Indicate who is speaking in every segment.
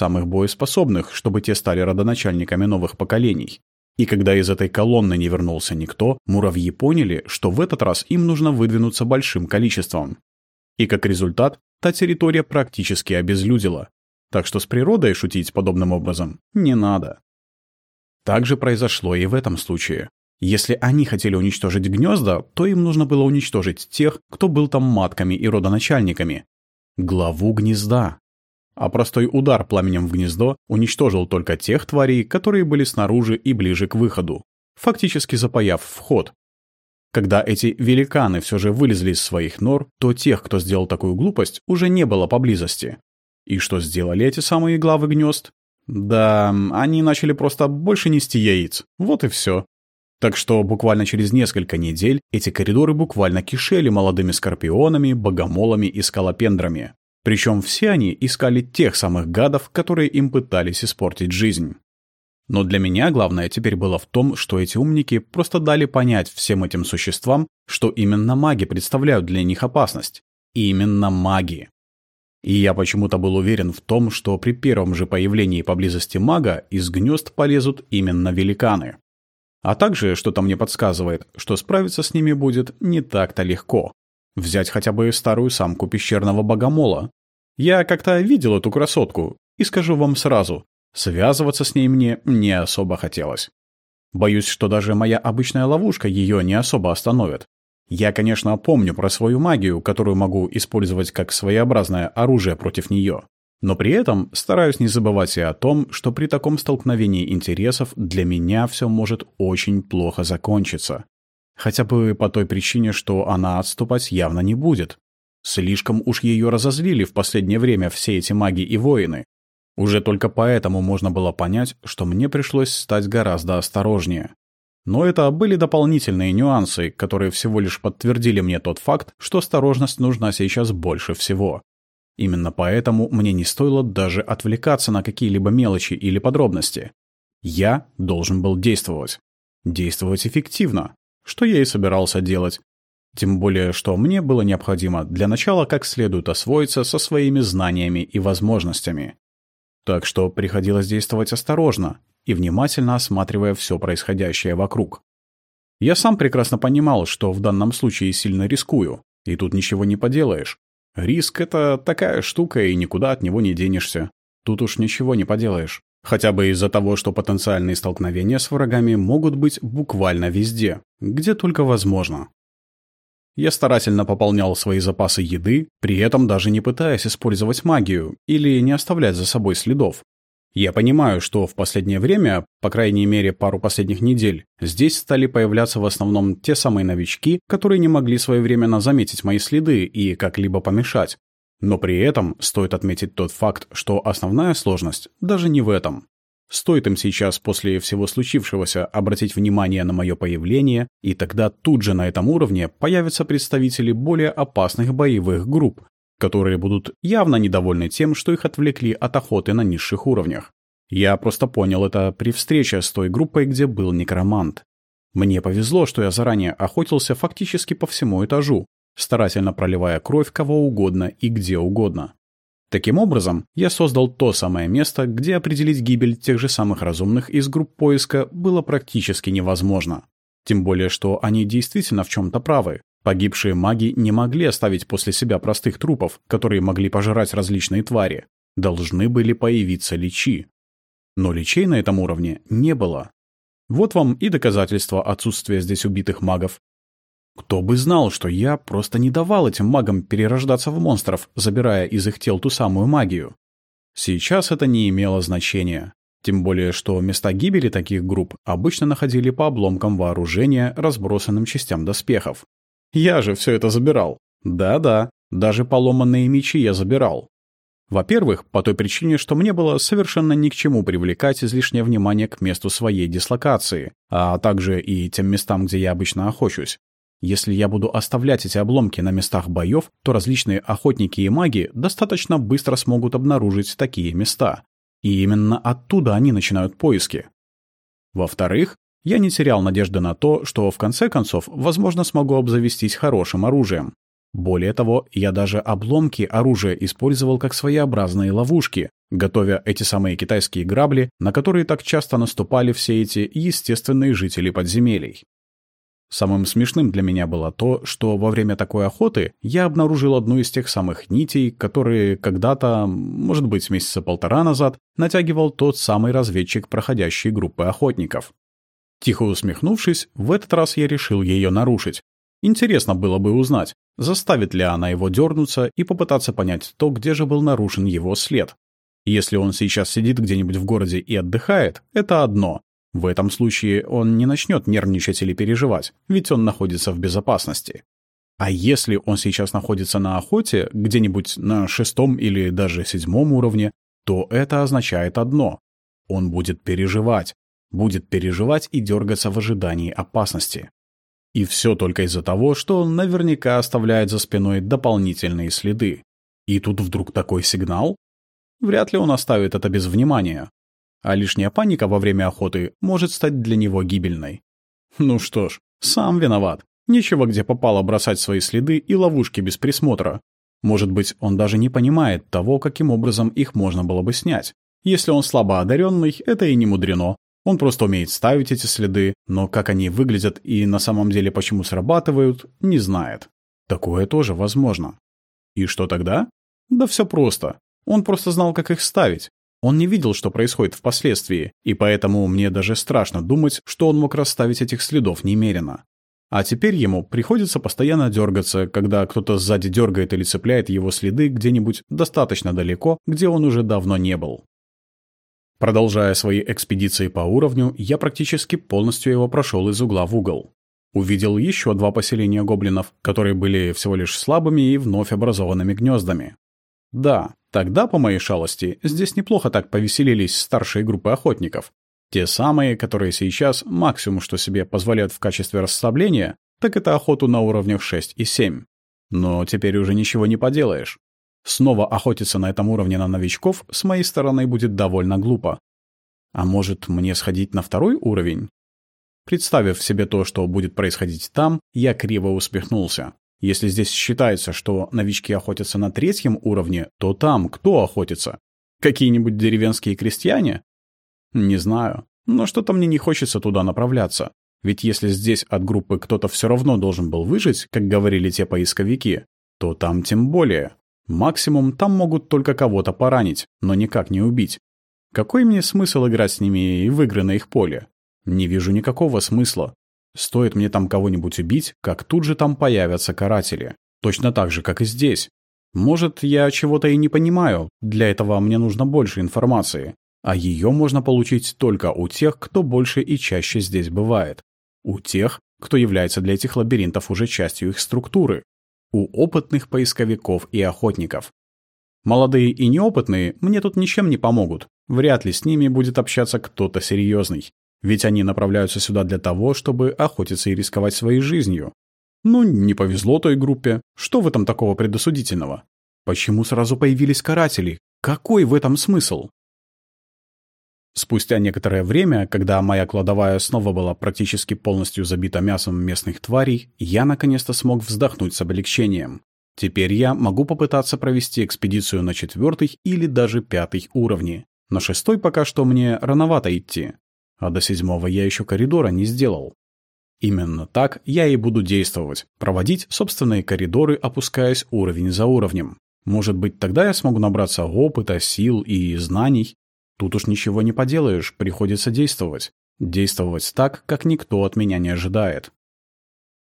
Speaker 1: самых боеспособных, чтобы те стали родоначальниками новых поколений. И когда из этой колонны не вернулся никто, муравьи поняли, что в этот раз им нужно выдвинуться большим количеством. И как результат, та территория практически обезлюдила. Так что с природой шутить подобным образом не надо. Так же произошло и в этом случае. Если они хотели уничтожить гнезда, то им нужно было уничтожить тех, кто был там матками и родоначальниками. Главу гнезда. А простой удар пламенем в гнездо уничтожил только тех тварей, которые были снаружи и ближе к выходу, фактически запаяв вход. Когда эти великаны все же вылезли из своих нор, то тех, кто сделал такую глупость, уже не было поблизости. И что сделали эти самые главы гнезд? Да, они начали просто больше нести яиц. Вот и все. Так что буквально через несколько недель эти коридоры буквально кишели молодыми скорпионами, богомолами и скалопендрами. Причем все они искали тех самых гадов, которые им пытались испортить жизнь. Но для меня главное теперь было в том, что эти умники просто дали понять всем этим существам, что именно маги представляют для них опасность. Именно маги. И я почему-то был уверен в том, что при первом же появлении поблизости мага из гнезд полезут именно великаны. А также что-то мне подсказывает, что справиться с ними будет не так-то легко. Взять хотя бы старую самку пещерного богомола. Я как-то видел эту красотку, и скажу вам сразу, связываться с ней мне не особо хотелось. Боюсь, что даже моя обычная ловушка ее не особо остановит. Я, конечно, помню про свою магию, которую могу использовать как своеобразное оружие против нее. Но при этом стараюсь не забывать и о том, что при таком столкновении интересов для меня все может очень плохо закончиться. Хотя бы по той причине, что она отступать явно не будет. Слишком уж ее разозлили в последнее время все эти маги и воины. Уже только поэтому можно было понять, что мне пришлось стать гораздо осторожнее. Но это были дополнительные нюансы, которые всего лишь подтвердили мне тот факт, что осторожность нужна сейчас больше всего. Именно поэтому мне не стоило даже отвлекаться на какие-либо мелочи или подробности. Я должен был действовать. Действовать эффективно, что я и собирался делать. Тем более, что мне было необходимо для начала как следует освоиться со своими знаниями и возможностями. Так что приходилось действовать осторожно и внимательно осматривая все происходящее вокруг. Я сам прекрасно понимал, что в данном случае сильно рискую, и тут ничего не поделаешь. Риск — это такая штука, и никуда от него не денешься. Тут уж ничего не поделаешь. Хотя бы из-за того, что потенциальные столкновения с врагами могут быть буквально везде, где только возможно. Я старательно пополнял свои запасы еды, при этом даже не пытаясь использовать магию или не оставлять за собой следов. Я понимаю, что в последнее время, по крайней мере пару последних недель, здесь стали появляться в основном те самые новички, которые не могли своевременно заметить мои следы и как-либо помешать. Но при этом стоит отметить тот факт, что основная сложность даже не в этом. Стоит им сейчас после всего случившегося обратить внимание на мое появление, и тогда тут же на этом уровне появятся представители более опасных боевых групп, которые будут явно недовольны тем, что их отвлекли от охоты на низших уровнях. Я просто понял это при встрече с той группой, где был некромант. Мне повезло, что я заранее охотился фактически по всему этажу, старательно проливая кровь кого угодно и где угодно. Таким образом, я создал то самое место, где определить гибель тех же самых разумных из групп поиска было практически невозможно. Тем более, что они действительно в чем-то правы. Погибшие маги не могли оставить после себя простых трупов, которые могли пожирать различные твари. Должны были появиться личи. Но личей на этом уровне не было. Вот вам и доказательство отсутствия здесь убитых магов. Кто бы знал, что я просто не давал этим магам перерождаться в монстров, забирая из их тел ту самую магию. Сейчас это не имело значения. Тем более, что места гибели таких групп обычно находили по обломкам вооружения, разбросанным частям доспехов. Я же все это забирал. Да-да, даже поломанные мечи я забирал. Во-первых, по той причине, что мне было совершенно ни к чему привлекать излишнее внимание к месту своей дислокации, а также и тем местам, где я обычно охочусь. Если я буду оставлять эти обломки на местах боев, то различные охотники и маги достаточно быстро смогут обнаружить такие места. И именно оттуда они начинают поиски. Во-вторых, я не терял надежды на то, что в конце концов, возможно, смогу обзавестись хорошим оружием. Более того, я даже обломки оружия использовал как своеобразные ловушки, готовя эти самые китайские грабли, на которые так часто наступали все эти естественные жители подземелий. Самым смешным для меня было то, что во время такой охоты я обнаружил одну из тех самых нитей, которые когда-то, может быть, месяца полтора назад, натягивал тот самый разведчик проходящей группы охотников. Тихо усмехнувшись, в этот раз я решил ее нарушить. Интересно было бы узнать, заставит ли она его дернуться и попытаться понять то, где же был нарушен его след. Если он сейчас сидит где-нибудь в городе и отдыхает, это одно. В этом случае он не начнет нервничать или переживать, ведь он находится в безопасности. А если он сейчас находится на охоте, где-нибудь на шестом или даже седьмом уровне, то это означает одно. Он будет переживать. Будет переживать и дергаться в ожидании опасности. И все только из-за того, что он наверняка оставляет за спиной дополнительные следы. И тут вдруг такой сигнал? Вряд ли он оставит это без внимания а лишняя паника во время охоты может стать для него гибельной. Ну что ж, сам виноват. Нечего где попало бросать свои следы и ловушки без присмотра. Может быть, он даже не понимает того, каким образом их можно было бы снять. Если он слабо одаренный, это и не мудрено. Он просто умеет ставить эти следы, но как они выглядят и на самом деле почему срабатывают, не знает. Такое тоже возможно. И что тогда? Да все просто. Он просто знал, как их ставить. Он не видел, что происходит впоследствии, и поэтому мне даже страшно думать, что он мог расставить этих следов немерено. А теперь ему приходится постоянно дергаться, когда кто-то сзади дергает или цепляет его следы где-нибудь достаточно далеко, где он уже давно не был. Продолжая свои экспедиции по уровню, я практически полностью его прошел из угла в угол. Увидел еще два поселения гоблинов, которые были всего лишь слабыми и вновь образованными гнездами. Да, тогда, по моей шалости, здесь неплохо так повеселились старшие группы охотников. Те самые, которые сейчас максимум, что себе позволяют в качестве расслабления, так это охоту на уровнях 6 и 7. Но теперь уже ничего не поделаешь. Снова охотиться на этом уровне на новичков с моей стороны будет довольно глупо. А может, мне сходить на второй уровень? Представив себе то, что будет происходить там, я криво усмехнулся. Если здесь считается, что новички охотятся на третьем уровне, то там кто охотится? Какие-нибудь деревенские крестьяне? Не знаю, но что-то мне не хочется туда направляться. Ведь если здесь от группы кто-то все равно должен был выжить, как говорили те поисковики, то там тем более. Максимум там могут только кого-то поранить, но никак не убить. Какой мне смысл играть с ними и в игры на их поле? Не вижу никакого смысла. Стоит мне там кого-нибудь убить, как тут же там появятся каратели. Точно так же, как и здесь. Может, я чего-то и не понимаю, для этого мне нужно больше информации. А ее можно получить только у тех, кто больше и чаще здесь бывает. У тех, кто является для этих лабиринтов уже частью их структуры. У опытных поисковиков и охотников. Молодые и неопытные мне тут ничем не помогут. Вряд ли с ними будет общаться кто-то серьезный. Ведь они направляются сюда для того, чтобы охотиться и рисковать своей жизнью. Ну, не повезло той группе. Что в этом такого предосудительного? Почему сразу появились каратели? Какой в этом смысл? Спустя некоторое время, когда моя кладовая снова была практически полностью забита мясом местных тварей, я наконец-то смог вздохнуть с облегчением. Теперь я могу попытаться провести экспедицию на четвертый или даже пятый уровни. На шестой пока что мне рановато идти а до седьмого я еще коридора не сделал. Именно так я и буду действовать, проводить собственные коридоры, опускаясь уровень за уровнем. Может быть, тогда я смогу набраться опыта, сил и знаний. Тут уж ничего не поделаешь, приходится действовать. Действовать так, как никто от меня не ожидает.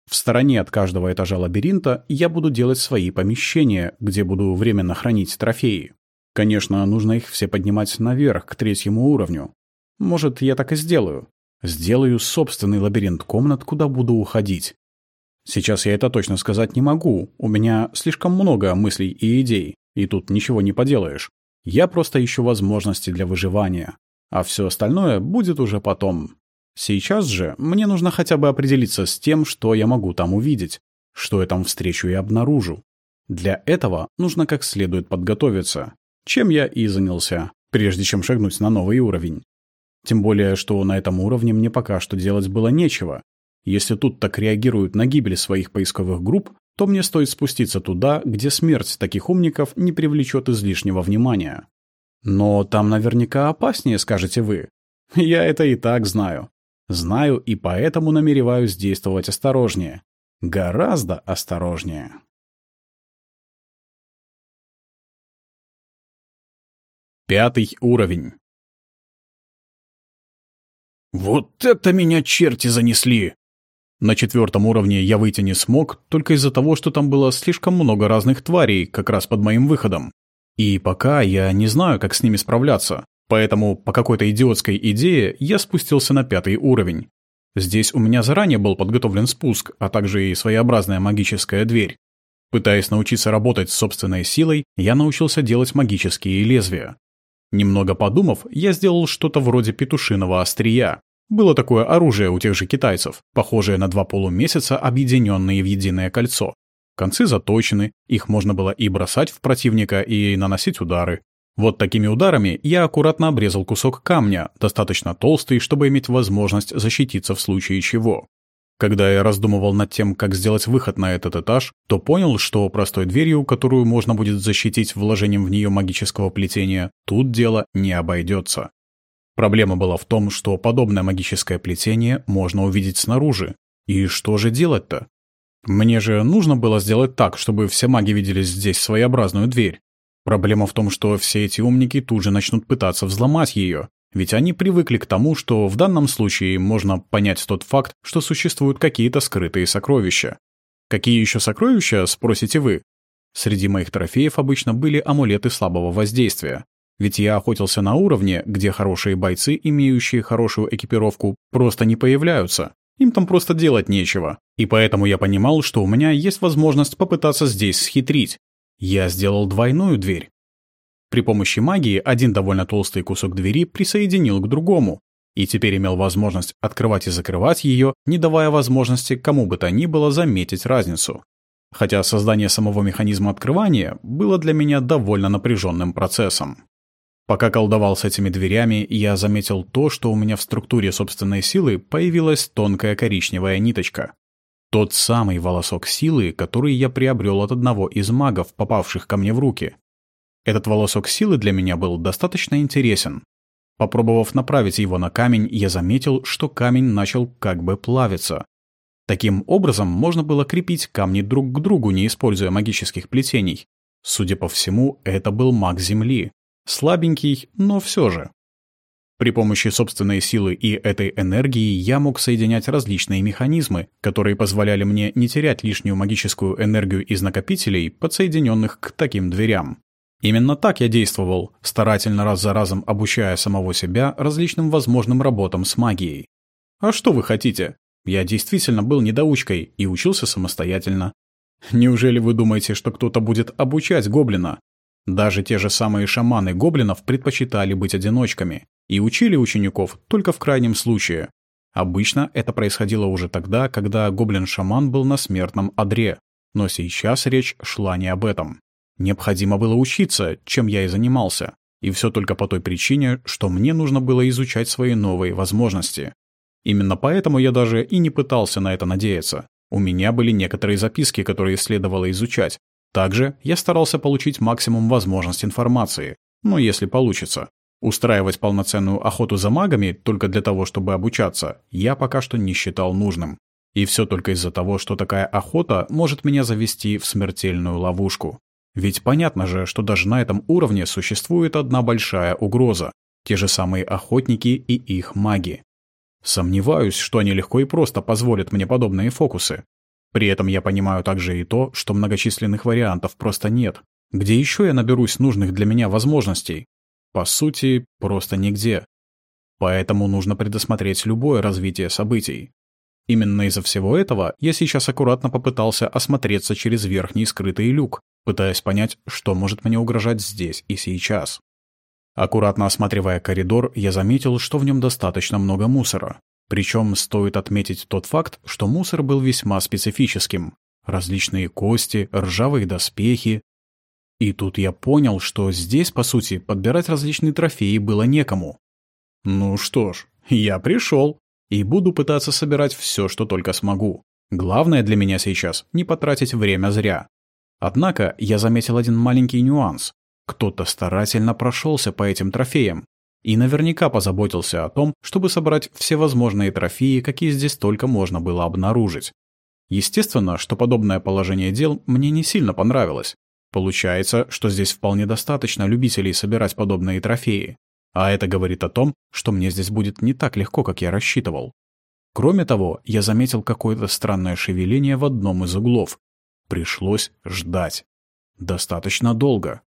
Speaker 1: В стороне от каждого этажа лабиринта я буду делать свои помещения, где буду временно хранить трофеи. Конечно, нужно их все поднимать наверх, к третьему уровню. Может, я так и сделаю. Сделаю собственный лабиринт комнат, куда буду уходить. Сейчас я это точно сказать не могу. У меня слишком много мыслей и идей, и тут ничего не поделаешь. Я просто ищу возможности для выживания. А все остальное будет уже потом. Сейчас же мне нужно хотя бы определиться с тем, что я могу там увидеть, что я там встречу и обнаружу. Для этого нужно как следует подготовиться, чем я и занялся, прежде чем шагнуть на новый уровень. Тем более, что на этом уровне мне пока что делать было нечего. Если тут так реагируют на гибель своих поисковых групп, то мне стоит спуститься туда, где смерть таких умников не привлечет излишнего внимания. Но там наверняка опаснее, скажете вы. Я это и так знаю. Знаю и поэтому намереваюсь действовать осторожнее. Гораздо осторожнее. Пятый уровень. Вот это меня черти занесли! На четвертом уровне я выйти не смог, только из-за того, что там было слишком много разных тварей, как раз под моим выходом. И пока я не знаю, как с ними справляться. Поэтому по какой-то идиотской идее я спустился на пятый уровень. Здесь у меня заранее был подготовлен спуск, а также и своеобразная магическая дверь. Пытаясь научиться работать с собственной силой, я научился делать магические лезвия. Немного подумав, я сделал что-то вроде петушиного острия. Было такое оружие у тех же китайцев, похожее на два полумесяца, объединенные в единое кольцо. Концы заточены, их можно было и бросать в противника, и наносить удары. Вот такими ударами я аккуратно обрезал кусок камня, достаточно толстый, чтобы иметь возможность защититься в случае чего. Когда я раздумывал над тем, как сделать выход на этот этаж, то понял, что простой дверью, которую можно будет защитить вложением в нее магического плетения, тут дело не обойдется. Проблема была в том, что подобное магическое плетение можно увидеть снаружи. И что же делать-то? Мне же нужно было сделать так, чтобы все маги видели здесь своеобразную дверь. Проблема в том, что все эти умники тут же начнут пытаться взломать ее, ведь они привыкли к тому, что в данном случае можно понять тот факт, что существуют какие-то скрытые сокровища. Какие еще сокровища, спросите вы? Среди моих трофеев обычно были амулеты слабого воздействия. Ведь я охотился на уровне, где хорошие бойцы, имеющие хорошую экипировку, просто не появляются. Им там просто делать нечего. И поэтому я понимал, что у меня есть возможность попытаться здесь схитрить, я сделал двойную дверь. При помощи магии один довольно толстый кусок двери присоединил к другому, и теперь имел возможность открывать и закрывать ее, не давая возможности кому бы то ни было заметить разницу. Хотя создание самого механизма открывания было для меня довольно напряженным процессом. Пока колдовал с этими дверями, я заметил то, что у меня в структуре собственной силы появилась тонкая коричневая ниточка. Тот самый волосок силы, который я приобрел от одного из магов, попавших ко мне в руки. Этот волосок силы для меня был достаточно интересен. Попробовав направить его на камень, я заметил, что камень начал как бы плавиться. Таким образом, можно было крепить камни друг к другу, не используя магических плетений. Судя по всему, это был маг Земли. Слабенький, но все же. При помощи собственной силы и этой энергии я мог соединять различные механизмы, которые позволяли мне не терять лишнюю магическую энергию из накопителей, подсоединенных к таким дверям. Именно так я действовал, старательно раз за разом обучая самого себя различным возможным работам с магией. А что вы хотите? Я действительно был недоучкой и учился самостоятельно. Неужели вы думаете, что кто-то будет обучать гоблина? Даже те же самые шаманы гоблинов предпочитали быть одиночками и учили учеников только в крайнем случае. Обычно это происходило уже тогда, когда гоблин-шаман был на смертном одре, но сейчас речь шла не об этом. Необходимо было учиться, чем я и занимался, и все только по той причине, что мне нужно было изучать свои новые возможности. Именно поэтому я даже и не пытался на это надеяться. У меня были некоторые записки, которые следовало изучать, также я старался получить максимум возможности информации, ну если получится. Устраивать полноценную охоту за магами только для того, чтобы обучаться, я пока что не считал нужным. И все только из-за того, что такая охота может меня завести в смертельную ловушку. Ведь понятно же, что даже на этом уровне существует одна большая угроза – те же самые охотники и их маги. Сомневаюсь, что они легко и просто позволят мне подобные фокусы. При этом я понимаю также и то, что многочисленных вариантов просто нет. Где еще я наберусь нужных для меня возможностей? По сути, просто нигде. Поэтому нужно предусмотреть любое развитие событий. Именно из-за всего этого я сейчас аккуратно попытался осмотреться через верхний скрытый люк, пытаясь понять, что может мне угрожать здесь и сейчас. Аккуратно осматривая коридор, я заметил, что в нем достаточно много мусора. Причем стоит отметить тот факт, что мусор был весьма специфическим. Различные кости, ржавые доспехи. И тут я понял, что здесь, по сути, подбирать различные трофеи было некому. Ну что ж, я пришел и буду пытаться собирать все, что только смогу. Главное для меня сейчас — не потратить время зря. Однако я заметил один маленький нюанс. Кто-то старательно прошелся по этим трофеям и наверняка позаботился о том, чтобы собрать все возможные трофеи, какие здесь только можно было обнаружить. Естественно, что подобное положение дел мне не сильно понравилось. Получается, что здесь вполне достаточно любителей собирать подобные трофеи. А это говорит о том, что мне здесь будет не так легко, как я рассчитывал. Кроме того, я заметил какое-то странное шевеление в одном из углов. Пришлось ждать. Достаточно долго.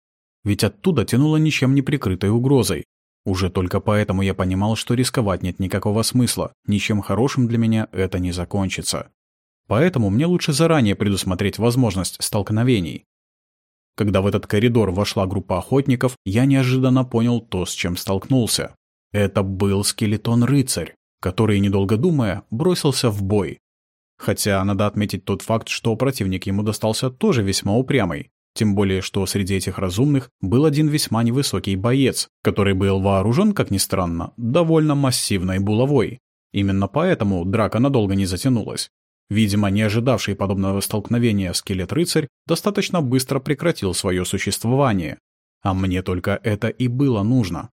Speaker 1: Ведь оттуда тянуло ничем не прикрытой угрозой. Уже только поэтому я понимал, что рисковать нет никакого смысла, ничем хорошим для меня это не закончится. Поэтому мне лучше заранее предусмотреть возможность столкновений. Когда в этот коридор вошла группа охотников, я неожиданно понял то, с чем столкнулся. Это был скелетон-рыцарь, который, недолго думая, бросился в бой. Хотя надо отметить тот факт, что противник ему достался тоже весьма упрямый. Тем более, что среди этих разумных был один весьма невысокий боец, который был вооружен, как ни странно, довольно массивной булавой. Именно поэтому драка надолго не затянулась. Видимо, не ожидавший подобного столкновения скелет-рыцарь достаточно быстро прекратил свое существование. А мне только это и было нужно.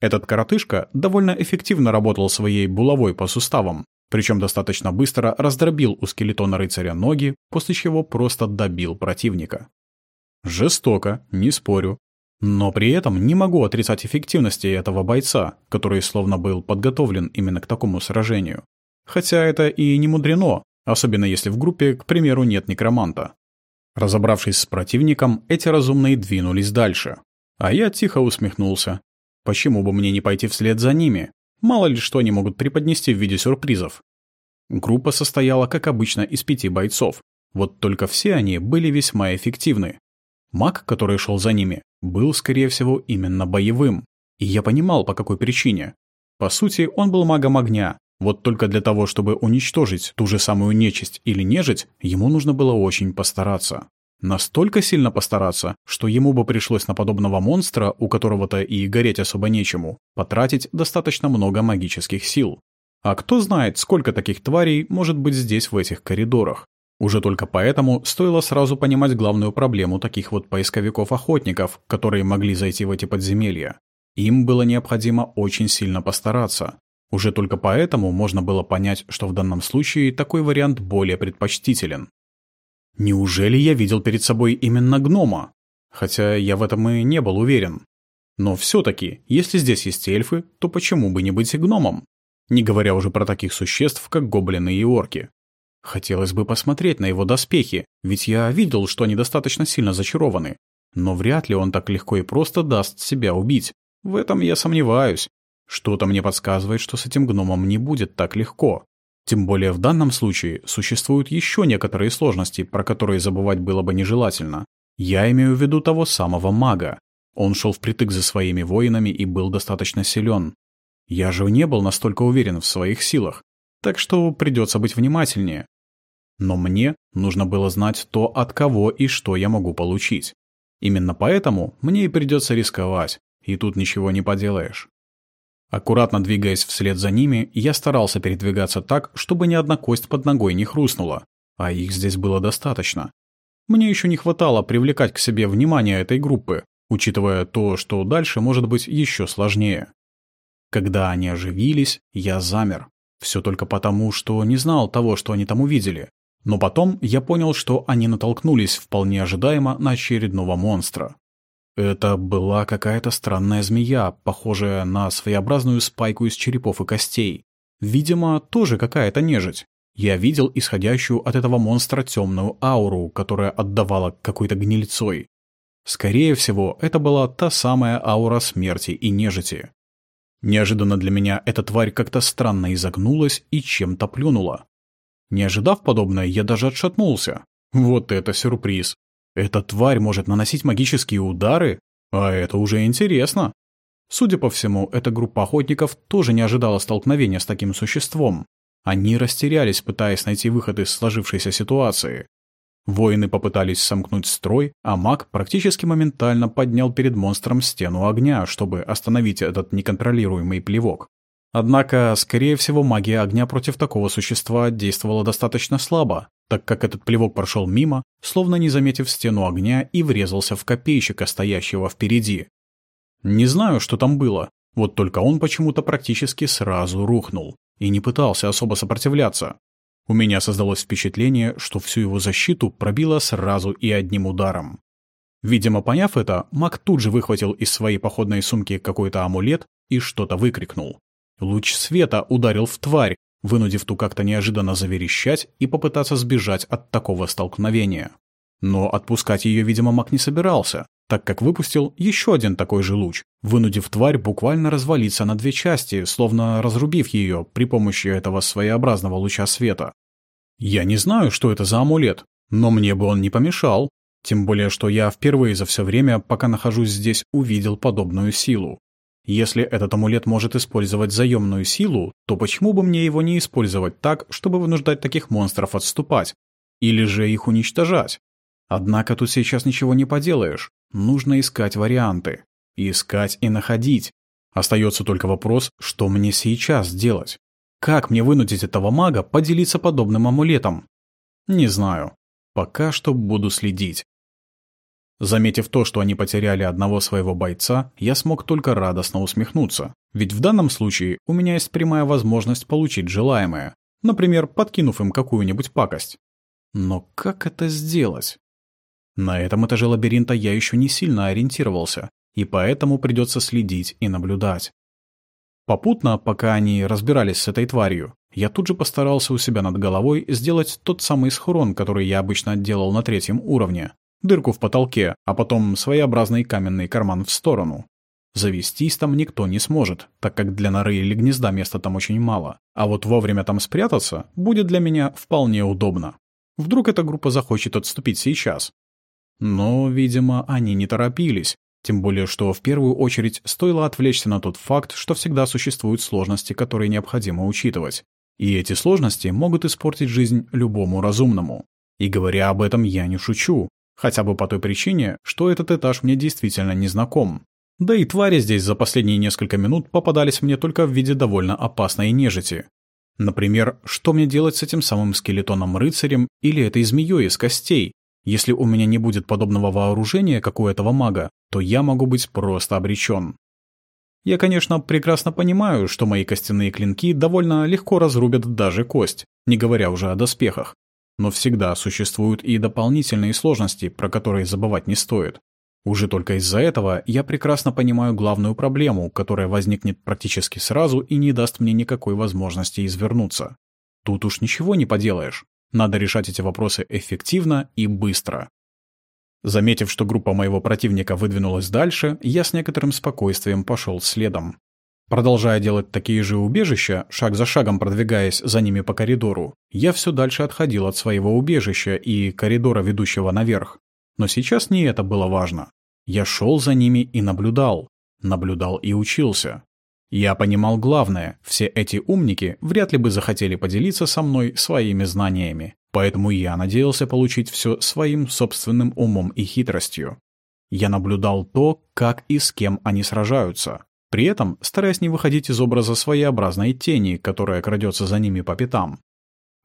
Speaker 1: Этот коротышка довольно эффективно работал своей булавой по суставам, причем достаточно быстро раздробил у скелетона рыцаря ноги, после чего просто добил противника. Жестоко, не спорю. Но при этом не могу отрицать эффективности этого бойца, который словно был подготовлен именно к такому сражению. Хотя это и не мудрено, особенно если в группе, к примеру, нет некроманта. Разобравшись с противником, эти разумные двинулись дальше. А я тихо усмехнулся. Почему бы мне не пойти вслед за ними? Мало ли что они могут преподнести в виде сюрпризов. Группа состояла, как обычно, из пяти бойцов. Вот только все они были весьма эффективны. Маг, который шел за ними, был, скорее всего, именно боевым. И я понимал, по какой причине. По сути, он был магом огня, вот только для того, чтобы уничтожить ту же самую нечисть или нежить, ему нужно было очень постараться. Настолько сильно постараться, что ему бы пришлось на подобного монстра, у которого-то и гореть особо нечему, потратить достаточно много магических сил. А кто знает, сколько таких тварей может быть здесь в этих коридорах. Уже только поэтому стоило сразу понимать главную проблему таких вот поисковиков-охотников, которые могли зайти в эти подземелья. Им было необходимо очень сильно постараться. Уже только поэтому можно было понять, что в данном случае такой вариант более предпочтителен. Неужели я видел перед собой именно гнома? Хотя я в этом и не был уверен. Но все-таки, если здесь есть эльфы, то почему бы не быть и гномом? Не говоря уже про таких существ, как гоблины и орки. Хотелось бы посмотреть на его доспехи, ведь я видел, что они достаточно сильно зачарованы. Но вряд ли он так легко и просто даст себя убить. В этом я сомневаюсь. Что-то мне подсказывает, что с этим гномом не будет так легко. Тем более в данном случае существуют еще некоторые сложности, про которые забывать было бы нежелательно. Я имею в виду того самого мага. Он шел впритык за своими воинами и был достаточно силен. Я же не был настолько уверен в своих силах, так что придется быть внимательнее. Но мне нужно было знать то, от кого и что я могу получить. Именно поэтому мне и придется рисковать, и тут ничего не поделаешь. Аккуратно двигаясь вслед за ними, я старался передвигаться так, чтобы ни одна кость под ногой не хрустнула, а их здесь было достаточно. Мне еще не хватало привлекать к себе внимание этой группы, учитывая то, что дальше может быть еще сложнее. Когда они оживились, я замер. Все только потому, что не знал того, что они там увидели. Но потом я понял, что они натолкнулись вполне ожидаемо на очередного монстра. Это была какая-то странная змея, похожая на своеобразную спайку из черепов и костей. Видимо, тоже какая-то нежить. Я видел исходящую от этого монстра темную ауру, которая отдавала какой-то гнильцой. Скорее всего, это была та самая аура смерти и нежити. Неожиданно для меня эта тварь как-то странно изогнулась и чем-то плюнула. Не ожидав подобное, я даже отшатнулся. Вот это сюрприз. Эта тварь может наносить магические удары? А это уже интересно. Судя по всему, эта группа охотников тоже не ожидала столкновения с таким существом. Они растерялись, пытаясь найти выход из сложившейся ситуации. Воины попытались сомкнуть строй, а маг практически моментально поднял перед монстром стену огня, чтобы остановить этот неконтролируемый плевок. Однако, скорее всего, магия огня против такого существа действовала достаточно слабо, так как этот плевок прошел мимо, словно не заметив стену огня и врезался в копейщика, стоящего впереди. Не знаю, что там было, вот только он почему-то практически сразу рухнул и не пытался особо сопротивляться. У меня создалось впечатление, что всю его защиту пробило сразу и одним ударом. Видимо, поняв это, маг тут же выхватил из своей походной сумки какой-то амулет и что-то выкрикнул. Луч света ударил в тварь, вынудив ту как-то неожиданно заверещать и попытаться сбежать от такого столкновения. Но отпускать ее, видимо, маг не собирался, так как выпустил еще один такой же луч, вынудив тварь буквально развалиться на две части, словно разрубив ее при помощи этого своеобразного луча света. Я не знаю, что это за амулет, но мне бы он не помешал. Тем более, что я впервые за все время, пока нахожусь здесь, увидел подобную силу. Если этот амулет может использовать заемную силу, то почему бы мне его не использовать так, чтобы вынуждать таких монстров отступать? Или же их уничтожать? Однако тут сейчас ничего не поделаешь. Нужно искать варианты. Искать и находить. Остается только вопрос, что мне сейчас делать? Как мне вынудить этого мага поделиться подобным амулетом? Не знаю. Пока что буду следить. Заметив то, что они потеряли одного своего бойца, я смог только радостно усмехнуться. Ведь в данном случае у меня есть прямая возможность получить желаемое. Например, подкинув им какую-нибудь пакость. Но как это сделать? На этом этаже лабиринта я еще не сильно ориентировался, и поэтому придется следить и наблюдать. Попутно, пока они разбирались с этой тварью, я тут же постарался у себя над головой сделать тот самый схрон, который я обычно делал на третьем уровне. Дырку в потолке, а потом своеобразный каменный карман в сторону. Завестись там никто не сможет, так как для норы или гнезда места там очень мало. А вот вовремя там спрятаться будет для меня вполне удобно. Вдруг эта группа захочет отступить сейчас, но, видимо, они не торопились, тем более что в первую очередь стоило отвлечься на тот факт, что всегда существуют сложности, которые необходимо учитывать. И эти сложности могут испортить жизнь любому разумному. И говоря об этом, я не шучу. Хотя бы по той причине, что этот этаж мне действительно не знаком. Да и твари здесь за последние несколько минут попадались мне только в виде довольно опасной нежити. Например, что мне делать с этим самым скелетоном-рыцарем или этой змеей из костей, если у меня не будет подобного вооружения, как у этого мага, то я могу быть просто обречен. Я, конечно, прекрасно понимаю, что мои костяные клинки довольно легко разрубят даже кость, не говоря уже о доспехах. Но всегда существуют и дополнительные сложности, про которые забывать не стоит. Уже только из-за этого я прекрасно понимаю главную проблему, которая возникнет практически сразу и не даст мне никакой возможности извернуться. Тут уж ничего не поделаешь. Надо решать эти вопросы эффективно и быстро. Заметив, что группа моего противника выдвинулась дальше, я с некоторым спокойствием пошел следом. Продолжая делать такие же убежища, шаг за шагом продвигаясь за ними по коридору, я все дальше отходил от своего убежища и коридора, ведущего наверх. Но сейчас не это было важно. Я шел за ними и наблюдал. Наблюдал и учился. Я понимал главное, все эти умники вряд ли бы захотели поделиться со мной своими знаниями, поэтому я надеялся получить все своим собственным умом и хитростью. Я наблюдал то, как и с кем они сражаются, при этом стараясь не выходить из образа своеобразной тени, которая крадется за ними по пятам.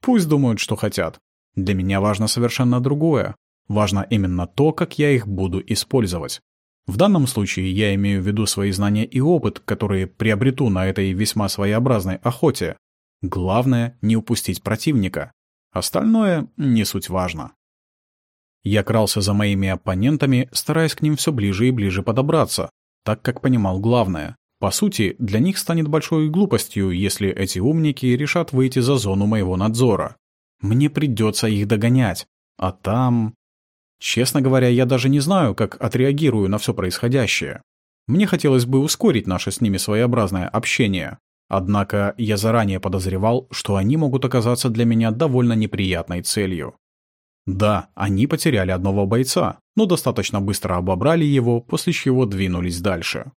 Speaker 1: Пусть думают, что хотят. Для меня важно совершенно другое. Важно именно то, как я их буду использовать. В данном случае я имею в виду свои знания и опыт, которые приобрету на этой весьма своеобразной охоте. Главное — не упустить противника. Остальное не суть важно. Я крался за моими оппонентами, стараясь к ним все ближе и ближе подобраться, так как понимал главное. По сути, для них станет большой глупостью, если эти умники решат выйти за зону моего надзора. Мне придется их догонять. А там... Честно говоря, я даже не знаю, как отреагирую на все происходящее. Мне хотелось бы ускорить наше с ними своеобразное общение. Однако я заранее подозревал, что они могут оказаться для меня довольно неприятной целью. Да, они потеряли одного бойца, но достаточно быстро обобрали его, после чего двинулись дальше.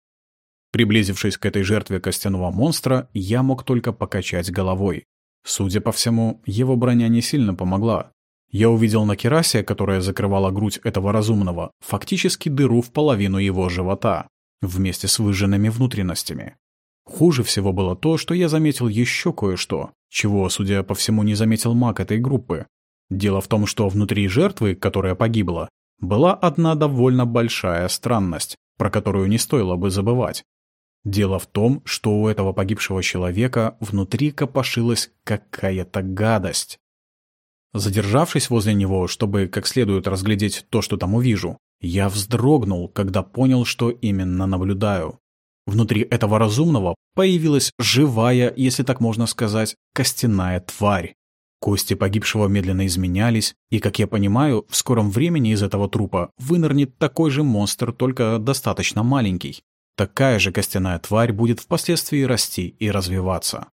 Speaker 1: Приблизившись к этой жертве костяного монстра, я мог только покачать головой. Судя по всему, его броня не сильно помогла. Я увидел на керасе, которая закрывала грудь этого разумного, фактически дыру в половину его живота, вместе с выжженными внутренностями. Хуже всего было то, что я заметил еще кое-что, чего, судя по всему, не заметил маг этой группы. Дело в том, что внутри жертвы, которая погибла, была одна довольно большая странность, про которую не стоило бы забывать. Дело в том, что у этого погибшего человека внутри копошилась какая-то гадость. Задержавшись возле него, чтобы как следует разглядеть то, что там увижу, я вздрогнул, когда понял, что именно наблюдаю. Внутри этого разумного появилась живая, если так можно сказать, костяная тварь. Кости погибшего медленно изменялись, и, как я понимаю, в скором времени из этого трупа вынырнет такой же монстр, только достаточно маленький. Такая же костяная тварь будет впоследствии расти и развиваться.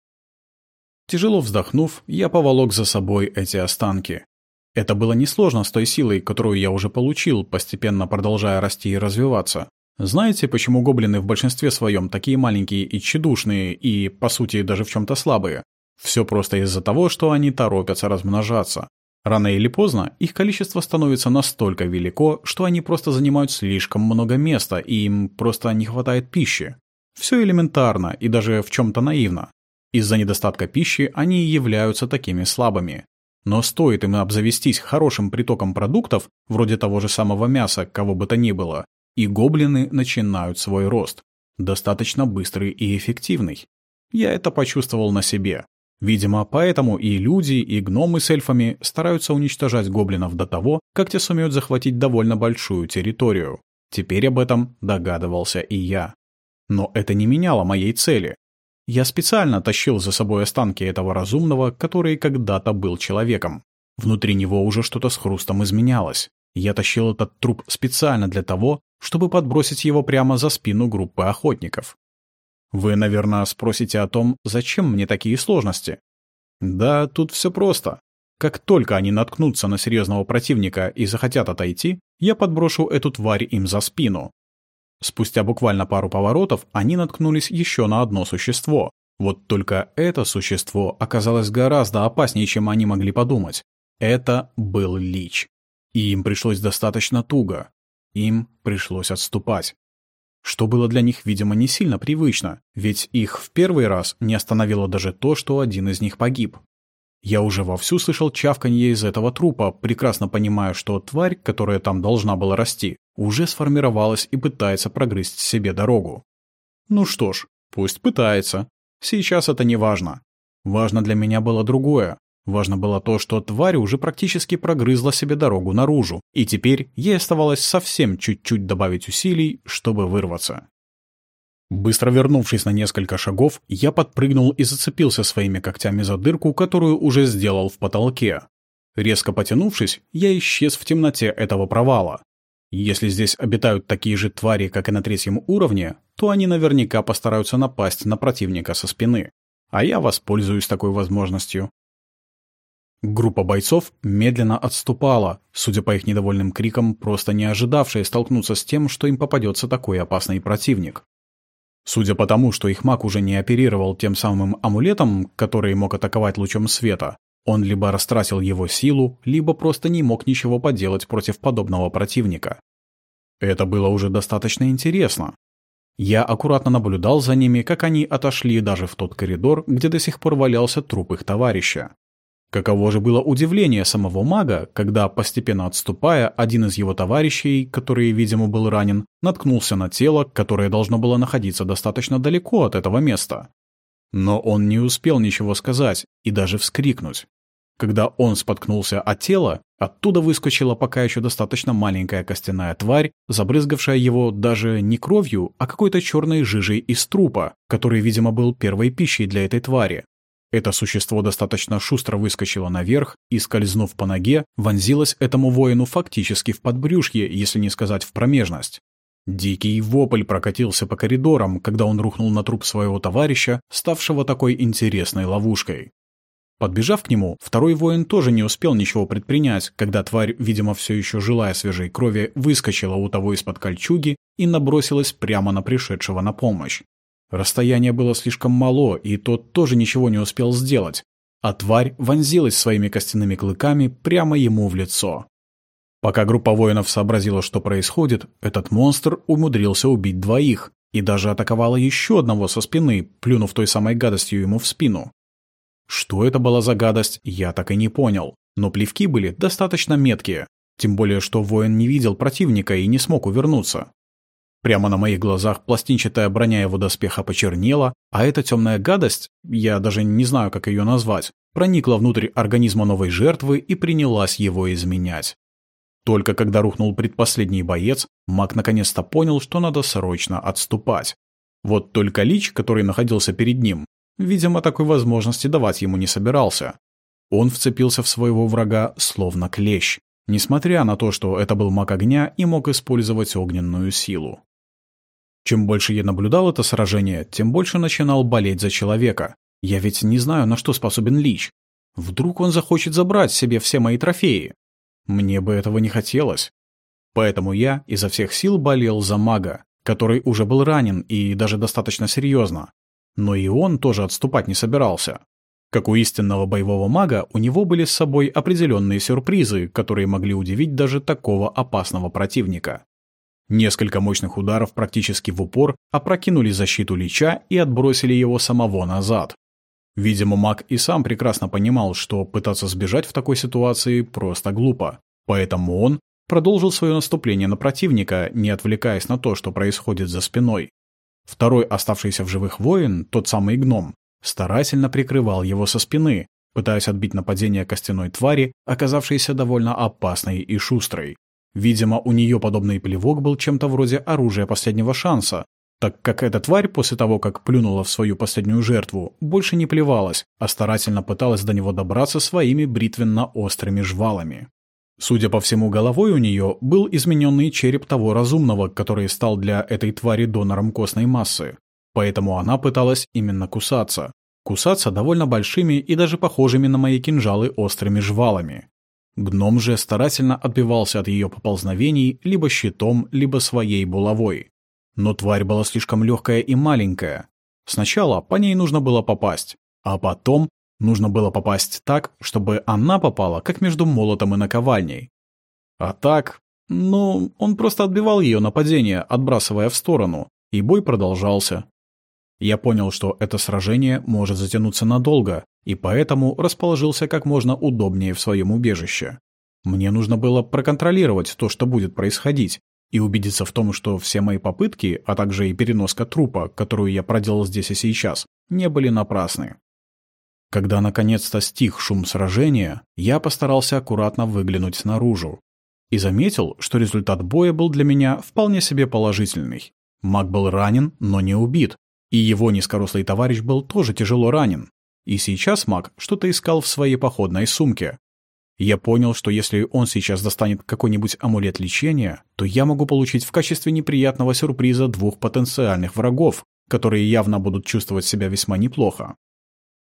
Speaker 1: Тяжело вздохнув, я поволок за собой эти останки. Это было несложно с той силой, которую я уже получил, постепенно продолжая расти и развиваться. Знаете, почему гоблины в большинстве своем такие маленькие и тщедушные, и, по сути, даже в чем-то слабые? Все просто из-за того, что они торопятся размножаться. Рано или поздно их количество становится настолько велико, что они просто занимают слишком много места, и им просто не хватает пищи. Все элементарно и даже в чем-то наивно. Из-за недостатка пищи они являются такими слабыми. Но стоит им обзавестись хорошим притоком продуктов, вроде того же самого мяса, кого бы то ни было, и гоблины начинают свой рост. Достаточно быстрый и эффективный. Я это почувствовал на себе. Видимо, поэтому и люди, и гномы с эльфами стараются уничтожать гоблинов до того, как те сумеют захватить довольно большую территорию. Теперь об этом догадывался и я. Но это не меняло моей цели. Я специально тащил за собой останки этого разумного, который когда-то был человеком. Внутри него уже что-то с хрустом изменялось. Я тащил этот труп специально для того, чтобы подбросить его прямо за спину группы охотников. Вы, наверное, спросите о том, зачем мне такие сложности. Да, тут все просто. Как только они наткнутся на серьезного противника и захотят отойти, я подброшу эту тварь им за спину. Спустя буквально пару поворотов они наткнулись еще на одно существо. Вот только это существо оказалось гораздо опаснее, чем они могли подумать. Это был Лич. И им пришлось достаточно туго. Им пришлось отступать что было для них, видимо, не сильно привычно, ведь их в первый раз не остановило даже то, что один из них погиб. Я уже вовсю слышал чавканье из этого трупа, прекрасно понимая, что тварь, которая там должна была расти, уже сформировалась и пытается прогрызть себе дорогу. Ну что ж, пусть пытается. Сейчас это не важно. Важно для меня было другое. Важно было то, что тварь уже практически прогрызла себе дорогу наружу, и теперь ей оставалось совсем чуть-чуть добавить усилий, чтобы вырваться. Быстро вернувшись на несколько шагов, я подпрыгнул и зацепился своими когтями за дырку, которую уже сделал в потолке. Резко потянувшись, я исчез в темноте этого провала. Если здесь обитают такие же твари, как и на третьем уровне, то они наверняка постараются напасть на противника со спины. А я воспользуюсь такой возможностью. Группа бойцов медленно отступала, судя по их недовольным крикам, просто не ожидавшие столкнуться с тем, что им попадется такой опасный противник. Судя по тому, что их маг уже не оперировал тем самым амулетом, который мог атаковать лучом света, он либо растратил его силу, либо просто не мог ничего поделать против подобного противника. Это было уже достаточно интересно. Я аккуратно наблюдал за ними, как они отошли даже в тот коридор, где до сих пор валялся труп их товарища. Каково же было удивление самого мага, когда, постепенно отступая, один из его товарищей, который, видимо, был ранен, наткнулся на тело, которое должно было находиться достаточно далеко от этого места. Но он не успел ничего сказать и даже вскрикнуть. Когда он споткнулся от тела, оттуда выскочила пока еще достаточно маленькая костяная тварь, забрызгавшая его даже не кровью, а какой-то черной жижей из трупа, который, видимо, был первой пищей для этой твари. Это существо достаточно шустро выскочило наверх и, скользнув по ноге, вонзилось этому воину фактически в подбрюшье, если не сказать в промежность. Дикий вопль прокатился по коридорам, когда он рухнул на труп своего товарища, ставшего такой интересной ловушкой. Подбежав к нему, второй воин тоже не успел ничего предпринять, когда тварь, видимо, все еще желая свежей крови, выскочила у того из-под кольчуги и набросилась прямо на пришедшего на помощь. Расстояние было слишком мало, и тот тоже ничего не успел сделать, а тварь вонзилась своими костяными клыками прямо ему в лицо. Пока группа воинов сообразила, что происходит, этот монстр умудрился убить двоих, и даже атаковала еще одного со спины, плюнув той самой гадостью ему в спину. Что это была за гадость, я так и не понял, но плевки были достаточно меткие, тем более что воин не видел противника и не смог увернуться. Прямо на моих глазах пластинчатая броня его доспеха почернела, а эта темная гадость, я даже не знаю, как ее назвать, проникла внутрь организма новой жертвы и принялась его изменять. Только когда рухнул предпоследний боец, маг наконец-то понял, что надо срочно отступать. Вот только Лич, который находился перед ним, видимо, такой возможности давать ему не собирался. Он вцепился в своего врага словно клещ, несмотря на то, что это был маг огня и мог использовать огненную силу. Чем больше я наблюдал это сражение, тем больше начинал болеть за человека. Я ведь не знаю, на что способен Лич. Вдруг он захочет забрать себе все мои трофеи. Мне бы этого не хотелось. Поэтому я изо всех сил болел за мага, который уже был ранен и даже достаточно серьезно. Но и он тоже отступать не собирался. Как у истинного боевого мага, у него были с собой определенные сюрпризы, которые могли удивить даже такого опасного противника. Несколько мощных ударов практически в упор опрокинули защиту Лича и отбросили его самого назад. Видимо, маг и сам прекрасно понимал, что пытаться сбежать в такой ситуации просто глупо. Поэтому он продолжил свое наступление на противника, не отвлекаясь на то, что происходит за спиной. Второй оставшийся в живых воин, тот самый гном, старательно прикрывал его со спины, пытаясь отбить нападение костяной твари, оказавшейся довольно опасной и шустрой. Видимо, у нее подобный плевок был чем-то вроде оружия последнего шанса, так как эта тварь после того, как плюнула в свою последнюю жертву, больше не плевалась, а старательно пыталась до него добраться своими бритвенно-острыми жвалами. Судя по всему, головой у нее был измененный череп того разумного, который стал для этой твари донором костной массы. Поэтому она пыталась именно кусаться. Кусаться довольно большими и даже похожими на мои кинжалы острыми жвалами. Гном же старательно отбивался от ее поползновений либо щитом, либо своей булавой. Но тварь была слишком легкая и маленькая. Сначала по ней нужно было попасть, а потом нужно было попасть так, чтобы она попала как между молотом и наковальней. А так, ну, он просто отбивал ее нападение, отбрасывая в сторону, и бой продолжался. Я понял, что это сражение может затянуться надолго, и поэтому расположился как можно удобнее в своем убежище. Мне нужно было проконтролировать то, что будет происходить, и убедиться в том, что все мои попытки, а также и переноска трупа, которую я проделал здесь и сейчас, не были напрасны. Когда наконец-то стих шум сражения, я постарался аккуратно выглянуть наружу. И заметил, что результат боя был для меня вполне себе положительный. Маг был ранен, но не убит, и его низкорослый товарищ был тоже тяжело ранен. И сейчас маг что-то искал в своей походной сумке, я понял, что если он сейчас достанет какой-нибудь амулет лечения, то я могу получить в качестве неприятного сюрприза двух потенциальных врагов, которые явно будут чувствовать себя весьма неплохо.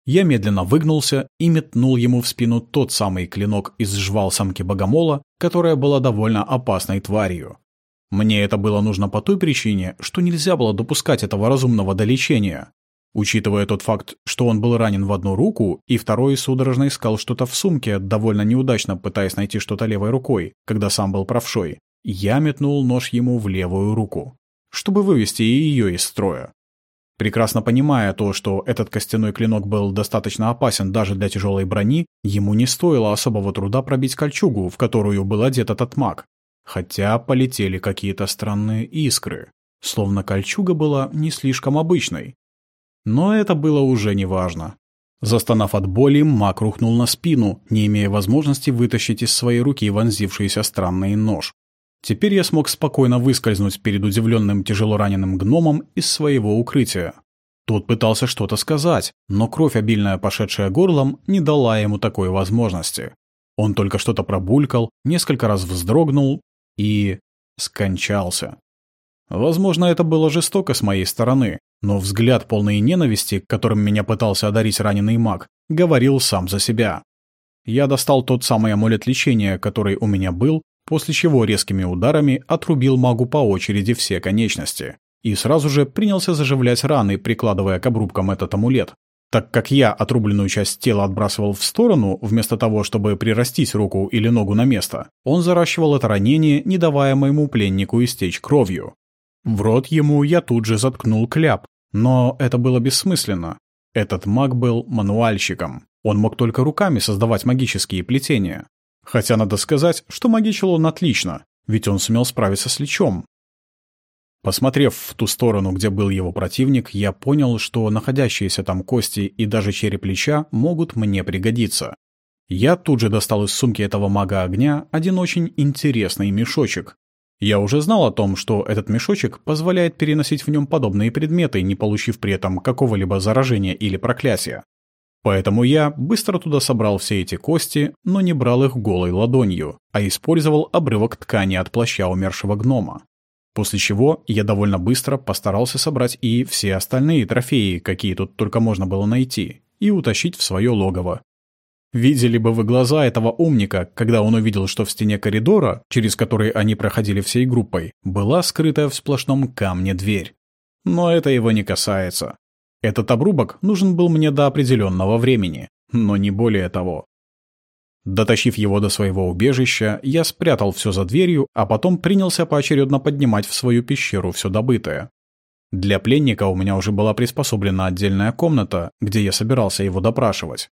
Speaker 1: Я медленно выгнулся и метнул ему в спину тот самый клинок из жвал самки богомола, которая была довольно опасной тварью. Мне это было нужно по той причине, что нельзя было допускать этого разумного до лечения. Учитывая тот факт, что он был ранен в одну руку, и второй судорожно искал что-то в сумке, довольно неудачно пытаясь найти что-то левой рукой, когда сам был правшой, я метнул нож ему в левую руку, чтобы вывести ее из строя. Прекрасно понимая то, что этот костяной клинок был достаточно опасен даже для тяжелой брони, ему не стоило особого труда пробить кольчугу, в которую был одет этот маг. Хотя полетели какие-то странные искры. Словно кольчуга была не слишком обычной, но это было уже неважно. Застонав от боли, маг рухнул на спину, не имея возможности вытащить из своей руки вонзившийся странный нож. Теперь я смог спокойно выскользнуть перед удивленным тяжело раненым гномом из своего укрытия. Тот пытался что-то сказать, но кровь, обильная пошедшая горлом, не дала ему такой возможности. Он только что-то пробулькал, несколько раз вздрогнул и... скончался. Возможно, это было жестоко с моей стороны, но взгляд полной ненависти, которым меня пытался одарить раненый маг, говорил сам за себя. Я достал тот самый амулет лечения, который у меня был, после чего резкими ударами отрубил магу по очереди все конечности. И сразу же принялся заживлять раны, прикладывая к обрубкам этот амулет. Так как я отрубленную часть тела отбрасывал в сторону, вместо того, чтобы прирастить руку или ногу на место, он заращивал это ранение, не давая моему пленнику истечь кровью. В рот ему я тут же заткнул кляп, но это было бессмысленно. Этот маг был мануальщиком. Он мог только руками создавать магические плетения. Хотя надо сказать, что магичил он отлично, ведь он сумел справиться с лечом. Посмотрев в ту сторону, где был его противник, я понял, что находящиеся там кости и даже череп плеча могут мне пригодиться. Я тут же достал из сумки этого мага огня один очень интересный мешочек. Я уже знал о том, что этот мешочек позволяет переносить в нем подобные предметы, не получив при этом какого-либо заражения или проклятия. Поэтому я быстро туда собрал все эти кости, но не брал их голой ладонью, а использовал обрывок ткани от плаща умершего гнома. После чего я довольно быстро постарался собрать и все остальные трофеи, какие тут только можно было найти, и утащить в свое логово. Видели бы вы глаза этого умника, когда он увидел, что в стене коридора, через который они проходили всей группой, была скрытая в сплошном камне дверь. Но это его не касается. Этот обрубок нужен был мне до определенного времени, но не более того. Дотащив его до своего убежища, я спрятал все за дверью, а потом принялся поочередно поднимать в свою пещеру все добытое. Для пленника у меня уже была приспособлена отдельная комната, где я собирался его допрашивать.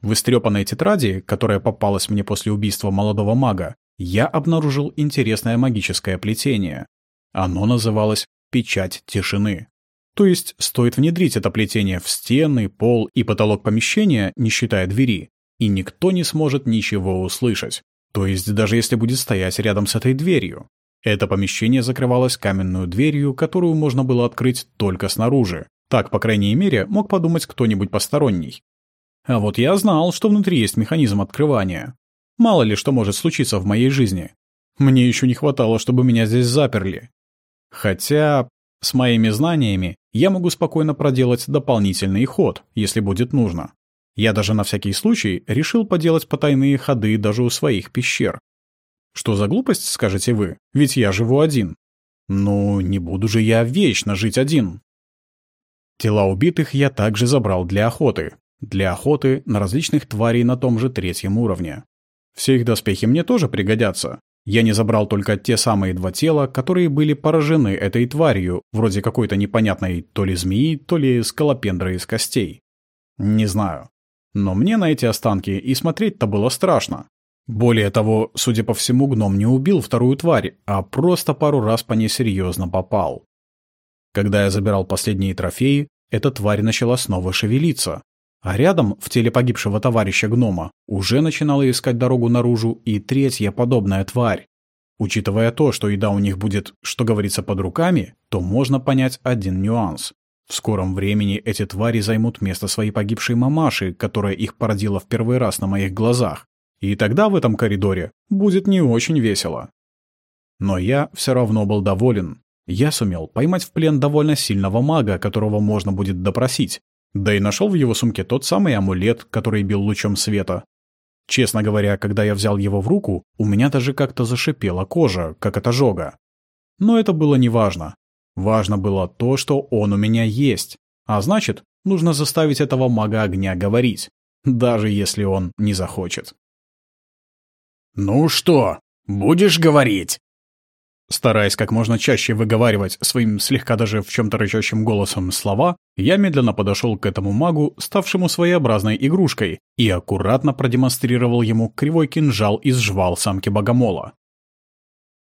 Speaker 1: В истрепанной тетради, которая попалась мне после убийства молодого мага, я обнаружил интересное магическое плетение. Оно называлось «Печать тишины». То есть стоит внедрить это плетение в стены, пол и потолок помещения, не считая двери, и никто не сможет ничего услышать. То есть даже если будет стоять рядом с этой дверью. Это помещение закрывалось каменную дверью, которую можно было открыть только снаружи. Так, по крайней мере, мог подумать кто-нибудь посторонний. А вот я знал, что внутри есть механизм открывания. Мало ли что может случиться в моей жизни. Мне еще не хватало, чтобы меня здесь заперли. Хотя, с моими знаниями, я могу спокойно проделать дополнительный ход, если будет нужно. Я даже на всякий случай решил поделать потайные ходы даже у своих пещер. Что за глупость, скажете вы? Ведь я живу один. Ну, не буду же я вечно жить один. Тела убитых я также забрал для охоты. Для охоты на различных тварей на том же третьем уровне. Все их доспехи мне тоже пригодятся, я не забрал только те самые два тела, которые были поражены этой тварью, вроде какой-то непонятной то ли змеи, то ли скалопендры из костей. Не знаю. Но мне на эти останки и смотреть-то было страшно. Более того, судя по всему, гном не убил вторую тварь, а просто пару раз по ней серьезно попал. Когда я забирал последние трофеи, эта тварь начала снова шевелиться, а рядом, в теле погибшего товарища гнома, уже начинала искать дорогу наружу и третья подобная тварь. Учитывая то, что еда у них будет, что говорится, под руками, то можно понять один нюанс. В скором времени эти твари займут место своей погибшей мамаши, которая их породила в первый раз на моих глазах. И тогда в этом коридоре будет не очень весело. Но я все равно был доволен. Я сумел поймать в плен довольно сильного мага, которого можно будет допросить, да и нашел в его сумке тот самый амулет, который бил лучом света. Честно говоря, когда я взял его в руку, у меня даже как-то зашипела кожа, как от ожога. Но это было не важно. Важно было то, что он у меня есть. А значит, нужно заставить этого мага огня говорить, даже если он не захочет.
Speaker 2: «Ну что, будешь говорить?»
Speaker 1: Стараясь как можно чаще выговаривать своим слегка даже в чем-то рычащим голосом слова, я медленно подошел к этому магу, ставшему своеобразной игрушкой, и аккуратно продемонстрировал ему кривой кинжал из жвал самки богомола.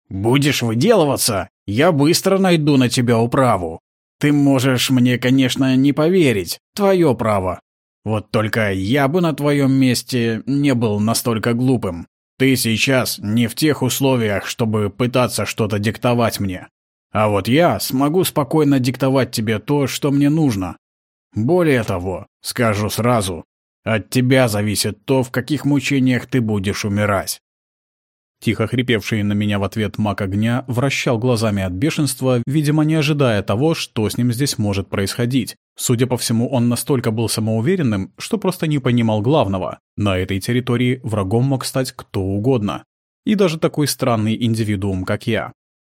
Speaker 2: «Будешь выделываться, я быстро найду на тебя управу. Ты можешь мне, конечно, не поверить, твое право. Вот только я бы на твоем месте не был настолько глупым. Ты сейчас не в тех условиях, чтобы пытаться что-то диктовать мне. А вот я смогу спокойно диктовать тебе то, что мне нужно. Более того, скажу сразу, от тебя зависит то, в каких мучениях ты будешь умирать.
Speaker 1: Тихо хрипевший на меня в ответ маг огня вращал глазами от бешенства, видимо, не ожидая того, что с ним здесь может происходить. Судя по всему, он настолько был самоуверенным, что просто не понимал главного. На этой территории врагом мог стать кто угодно. И даже такой странный индивидуум, как я.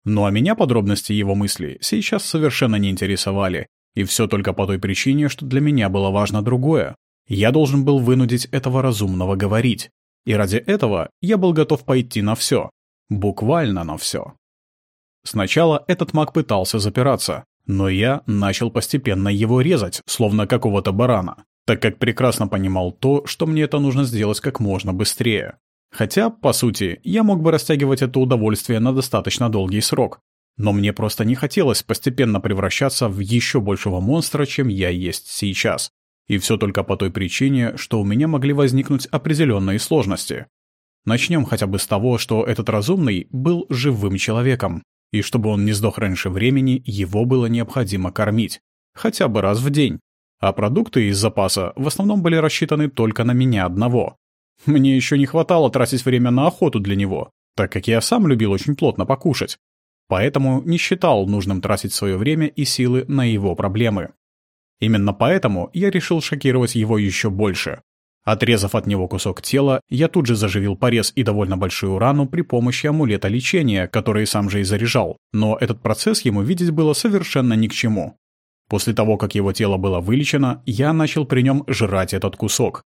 Speaker 1: Ну а меня подробности его мыслей сейчас совершенно не интересовали. И все только по той причине, что для меня было важно другое. Я должен был вынудить этого разумного говорить. И ради этого я был готов пойти на все. Буквально на все. Сначала этот маг пытался запираться, но я начал постепенно его резать, словно какого-то барана, так как прекрасно понимал то, что мне это нужно сделать как можно быстрее. Хотя, по сути, я мог бы растягивать это удовольствие на достаточно долгий срок. Но мне просто не хотелось постепенно превращаться в еще большего монстра, чем я есть сейчас. И все только по той причине, что у меня могли возникнуть определенные сложности. Начнем хотя бы с того, что этот разумный был живым человеком, и чтобы он не сдох раньше времени, его было необходимо кормить. Хотя бы раз в день. А продукты из запаса в основном были рассчитаны только на меня одного. Мне еще не хватало тратить время на охоту для него, так как я сам любил очень плотно покушать. Поэтому не считал нужным тратить свое время и силы на его проблемы. Именно поэтому я решил шокировать его еще больше. Отрезав от него кусок тела, я тут же заживил порез и довольно большую рану при помощи амулета лечения, который сам же и заряжал, но этот процесс ему видеть было совершенно ни к чему. После того, как его тело было вылечено, я начал при нем жрать этот кусок.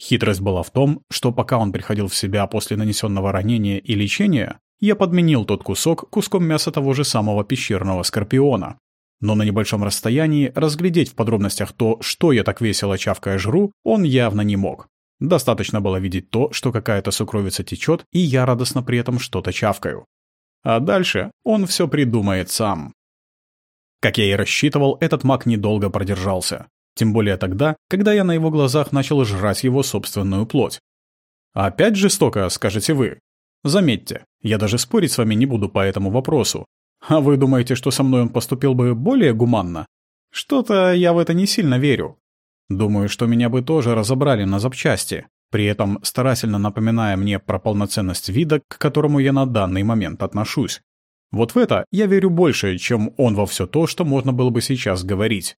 Speaker 1: Хитрость была в том, что пока он приходил в себя после нанесенного ранения и лечения, я подменил тот кусок куском мяса того же самого пещерного скорпиона, но на небольшом расстоянии разглядеть в подробностях то, что я так весело чавкая жру, он явно не мог. Достаточно было видеть то, что какая-то сукровица течет, и я радостно при этом что-то чавкаю. А дальше он все придумает сам. Как я и рассчитывал, этот маг недолго продержался. Тем более тогда, когда я на его глазах начал жрать его собственную плоть. Опять жестоко, скажете вы. Заметьте, я даже спорить с вами не буду по этому вопросу, а вы думаете, что со мной он поступил бы более гуманно? Что-то я в это не сильно верю. Думаю, что меня бы тоже разобрали на запчасти, при этом старательно напоминая мне про полноценность вида, к которому я на данный момент отношусь. Вот в это я верю больше, чем он во все то, что можно было бы сейчас говорить.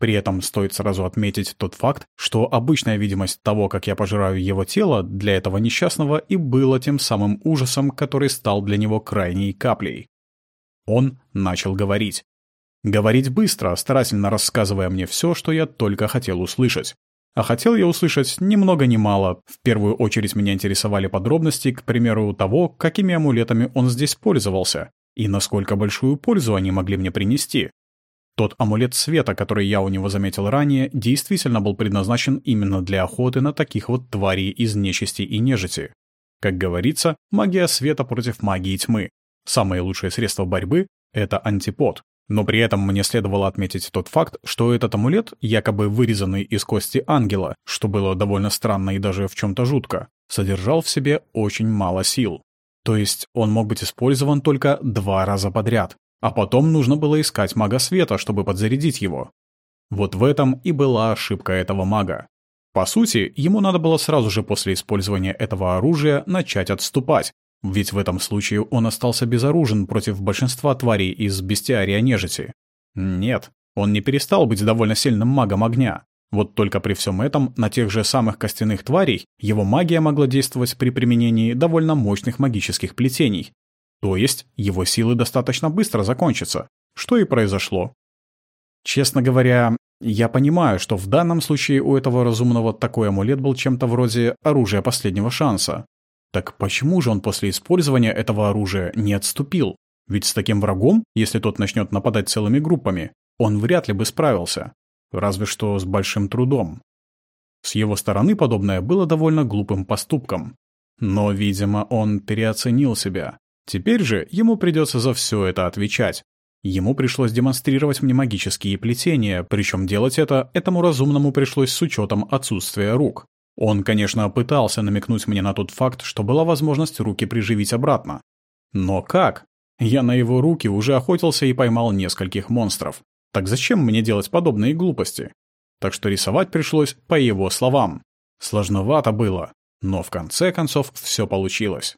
Speaker 1: При этом стоит сразу отметить тот факт, что обычная видимость того, как я пожираю его тело, для этого несчастного и было тем самым ужасом, который стал для него крайней каплей. Он начал говорить. Говорить быстро, старательно рассказывая мне все, что я только хотел услышать. А хотел я услышать ни много ни мало. В первую очередь меня интересовали подробности, к примеру, того, какими амулетами он здесь пользовался, и насколько большую пользу они могли мне принести. Тот амулет света, который я у него заметил ранее, действительно был предназначен именно для охоты на таких вот тварей из нечисти и нежити. Как говорится, магия света против магии тьмы. Самое лучшее средство борьбы — это антипод. Но при этом мне следовало отметить тот факт, что этот амулет, якобы вырезанный из кости ангела, что было довольно странно и даже в чем-то жутко, содержал в себе очень мало сил. То есть он мог быть использован только два раза подряд, а потом нужно было искать мага света, чтобы подзарядить его. Вот в этом и была ошибка этого мага. По сути, ему надо было сразу же после использования этого оружия начать отступать, ведь в этом случае он остался безоружен против большинства тварей из бестиария нежити. Нет, он не перестал быть довольно сильным магом огня. Вот только при всем этом на тех же самых костяных тварей его магия могла действовать при применении довольно мощных магических плетений. То есть его силы достаточно быстро закончатся, что и произошло. Честно говоря, я понимаю, что в данном случае у этого разумного такой амулет был чем-то вроде оружия последнего шанса. Так почему же он после использования этого оружия не отступил? Ведь с таким врагом, если тот начнет нападать целыми группами, он вряд ли бы справился. Разве что с большим трудом. С его стороны подобное было довольно глупым поступком. Но, видимо, он переоценил себя. Теперь же ему придется за все это отвечать. Ему пришлось демонстрировать мне магические плетения, причем делать это этому разумному пришлось с учетом отсутствия рук. Он, конечно, пытался намекнуть мне на тот факт, что была возможность руки приживить обратно. Но как? Я на его руки уже охотился и поймал нескольких монстров. Так зачем мне делать подобные глупости? Так что рисовать пришлось по его словам. Сложновато было, но в конце концов все получилось.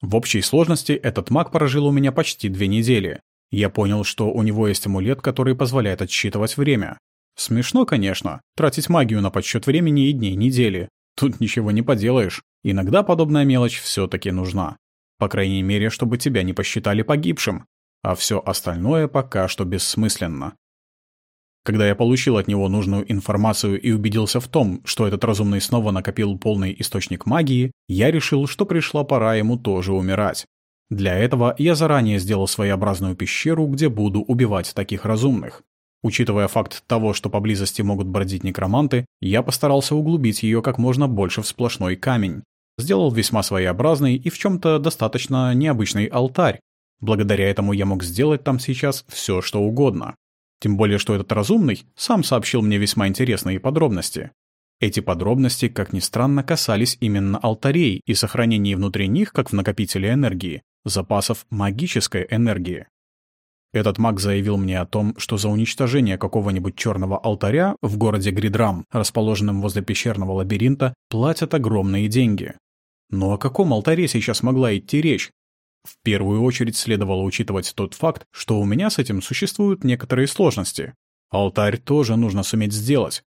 Speaker 1: В общей сложности этот маг прожил у меня почти две недели. Я понял, что у него есть амулет, который позволяет отсчитывать время. Смешно, конечно, тратить магию на подсчет времени и дней недели. Тут ничего не поделаешь. Иногда подобная мелочь все-таки нужна. По крайней мере, чтобы тебя не посчитали погибшим. А все остальное пока что бессмысленно. Когда я получил от него нужную информацию и убедился в том, что этот разумный снова накопил полный источник магии, я решил, что пришла пора ему тоже умирать. Для этого я заранее сделал своеобразную пещеру, где буду убивать таких разумных. Учитывая факт того, что поблизости могут бродить некроманты, я постарался углубить ее как можно больше в сплошной камень. Сделал весьма своеобразный и в чем-то достаточно необычный алтарь. Благодаря этому я мог сделать там сейчас все, что угодно. Тем более, что этот разумный сам сообщил мне весьма интересные подробности. Эти подробности, как ни странно, касались именно алтарей и сохранения внутри них, как в накопителе энергии, запасов магической энергии. Этот маг заявил мне о том, что за уничтожение какого-нибудь черного алтаря в городе Гридрам, расположенном возле пещерного лабиринта, платят огромные деньги. Но о каком алтаре сейчас могла идти речь? В первую очередь следовало учитывать тот факт, что у меня с этим существуют некоторые сложности. Алтарь тоже нужно суметь сделать.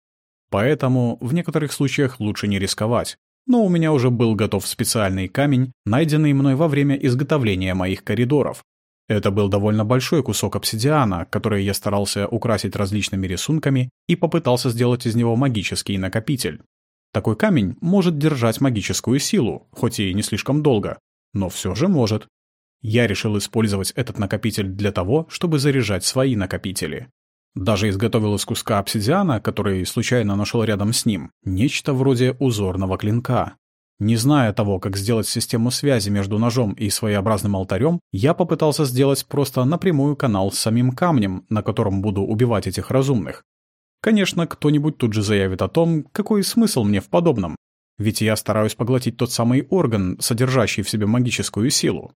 Speaker 1: Поэтому в некоторых случаях лучше не рисковать. Но у меня уже был готов специальный камень, найденный мной во время изготовления моих коридоров, это был довольно большой кусок обсидиана, который я старался украсить различными рисунками и попытался сделать из него магический накопитель. Такой камень может держать магическую силу, хоть и не слишком долго, но все же может. Я решил использовать этот накопитель для того, чтобы заряжать свои накопители. Даже изготовил из куска обсидиана, который случайно нашел рядом с ним, нечто вроде узорного клинка. Не зная того, как сделать систему связи между ножом и своеобразным алтарем, я попытался сделать просто напрямую канал с самим камнем, на котором буду убивать этих разумных. Конечно, кто-нибудь тут же заявит о том, какой смысл мне в подобном. Ведь я стараюсь поглотить тот самый орган, содержащий в себе магическую силу.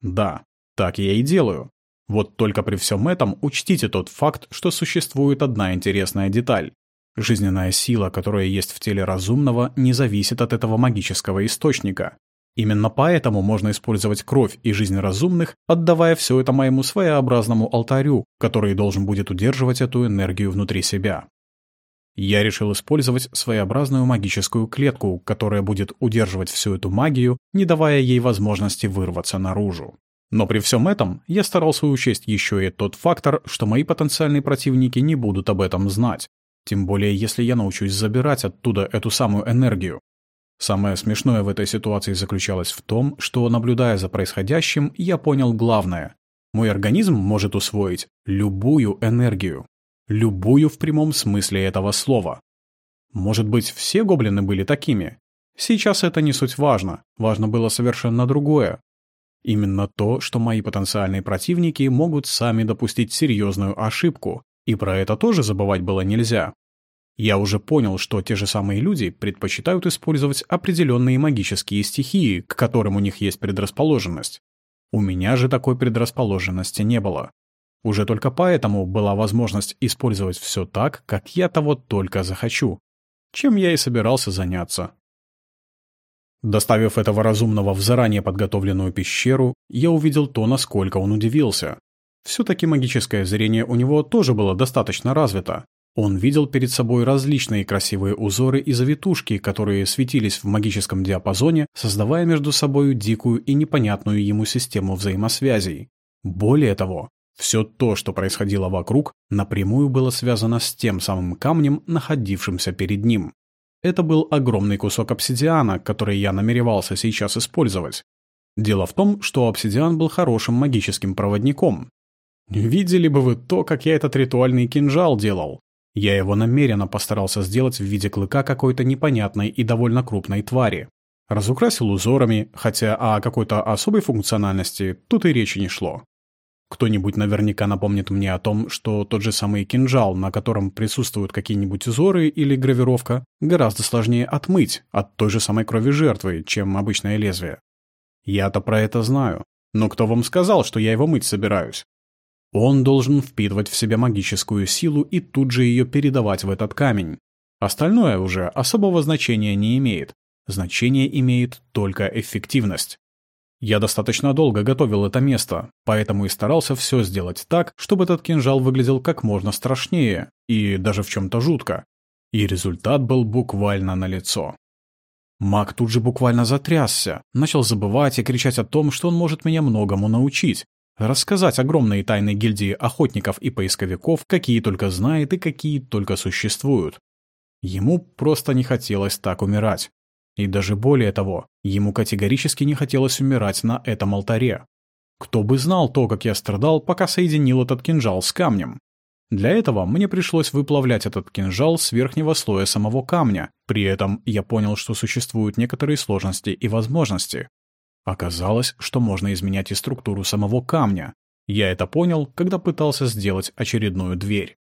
Speaker 1: Да, так я и делаю. Вот только при всем этом учтите тот факт, что существует одна интересная деталь. Жизненная сила, которая есть в теле разумного, не зависит от этого магического источника. Именно поэтому можно использовать кровь и жизнь разумных, отдавая все это моему своеобразному алтарю, который должен будет удерживать эту энергию внутри себя. Я решил использовать своеобразную магическую клетку, которая будет удерживать всю эту магию, не давая ей возможности вырваться наружу. Но при всем этом я старался учесть еще и тот фактор, что мои потенциальные противники не будут об этом знать, тем более, если я научусь забирать оттуда эту самую энергию. Самое смешное в этой ситуации заключалось в том, что, наблюдая за происходящим, я понял главное. Мой организм может усвоить любую энергию. Любую в прямом смысле этого слова. Может быть, все гоблины были такими? Сейчас это не суть важно. Важно было совершенно другое. Именно то, что мои потенциальные противники могут сами допустить серьезную ошибку, и про это тоже забывать было нельзя. Я уже понял, что те же самые люди предпочитают использовать определенные магические стихии, к которым у них есть предрасположенность. У меня же такой предрасположенности не было. Уже только поэтому была возможность использовать все так, как я того только захочу. Чем я и собирался заняться. Доставив этого разумного в заранее подготовленную пещеру, я увидел то, насколько он удивился. Все-таки магическое зрение у него тоже было достаточно развито. Он видел перед собой различные красивые узоры и завитушки, которые светились в магическом диапазоне, создавая между собой дикую и непонятную ему систему взаимосвязей. Более того, все то, что происходило вокруг, напрямую было связано с тем самым камнем, находившимся перед ним. Это был огромный кусок обсидиана, который я намеревался сейчас использовать. Дело в том, что обсидиан был хорошим магическим проводником, Видели бы вы то, как я этот ритуальный кинжал делал. Я его намеренно постарался сделать в виде клыка какой-то непонятной и довольно крупной твари. Разукрасил узорами, хотя о какой-то особой функциональности тут и речи не шло. Кто-нибудь наверняка напомнит мне о том, что тот же самый кинжал, на котором присутствуют какие-нибудь узоры или гравировка, гораздо сложнее отмыть от той же самой крови жертвы, чем обычное лезвие. Я-то про это знаю. Но кто вам сказал, что я его мыть собираюсь? Он должен впитывать в себя магическую силу и тут же ее передавать в этот камень. Остальное уже особого значения не имеет. Значение имеет только эффективность. Я достаточно долго готовил это место, поэтому и старался все сделать так, чтобы этот кинжал выглядел как можно страшнее и даже в чем-то жутко. И результат был буквально налицо. Маг тут же буквально затрясся, начал забывать и кричать о том, что он может меня многому научить, Рассказать огромные тайны гильдии охотников и поисковиков, какие только знает и какие только существуют. Ему просто не хотелось так умирать. И даже более того, ему категорически не хотелось умирать на этом алтаре. Кто бы знал то, как я страдал, пока соединил этот кинжал с камнем. Для этого мне пришлось выплавлять этот кинжал с верхнего слоя самого камня. При этом я понял, что существуют некоторые сложности и возможности. Оказалось, что можно изменять и структуру самого камня. Я это понял, когда пытался сделать очередную дверь.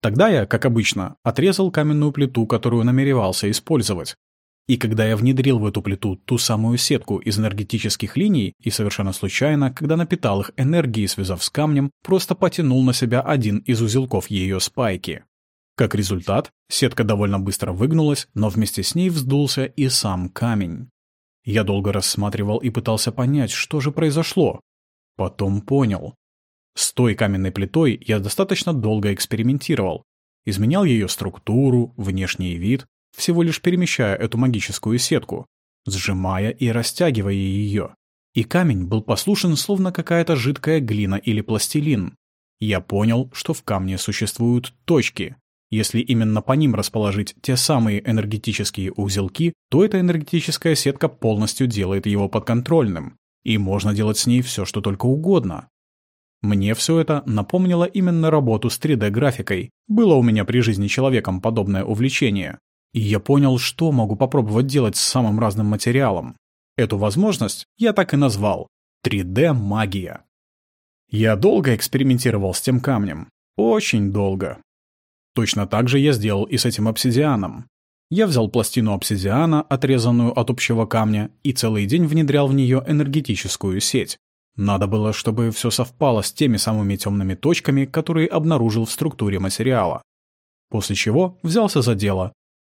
Speaker 1: Тогда я, как обычно, отрезал каменную плиту, которую намеревался использовать. И когда я внедрил в эту плиту ту самую сетку из энергетических линий и совершенно случайно, когда напитал их энергией, связав с камнем, просто потянул на себя один из узелков ее спайки. Как результат, сетка довольно быстро выгнулась, но вместе с ней вздулся и сам камень. Я долго рассматривал и пытался понять, что же произошло. Потом понял. С той каменной плитой я достаточно долго экспериментировал. Изменял ее структуру, внешний вид, всего лишь перемещая эту магическую сетку, сжимая и растягивая ее. И камень был послушен, словно какая-то жидкая глина или пластилин. Я понял, что в камне существуют точки. Если именно по ним расположить те самые энергетические узелки, то эта энергетическая сетка полностью делает его подконтрольным. И можно делать с ней все, что только угодно. Мне все это напомнило именно работу с 3D-графикой. Было у меня при жизни человеком подобное увлечение. И я понял, что могу попробовать делать с самым разным материалом. Эту возможность я так и назвал — 3D-магия. Я долго экспериментировал с тем камнем. Очень долго. Точно так же я сделал и с этим обсидианом. Я взял пластину обсидиана, отрезанную от общего камня, и целый день внедрял в нее энергетическую сеть. Надо было, чтобы все совпало с теми самыми темными точками, которые обнаружил в структуре материала. После чего взялся за дело,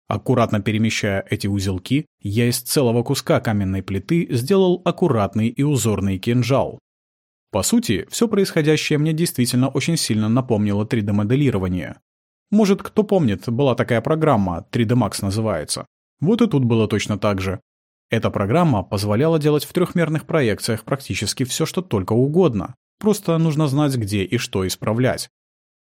Speaker 1: Аккуратно перемещая эти узелки, я из целого куска каменной плиты сделал аккуратный и узорный кинжал. По сути, все происходящее мне действительно очень сильно напомнило 3D-моделирование. Может, кто помнит, была такая программа, 3D Max называется. Вот и тут было точно так же. Эта программа позволяла делать в трехмерных проекциях практически все, что только угодно. Просто нужно знать, где и что исправлять.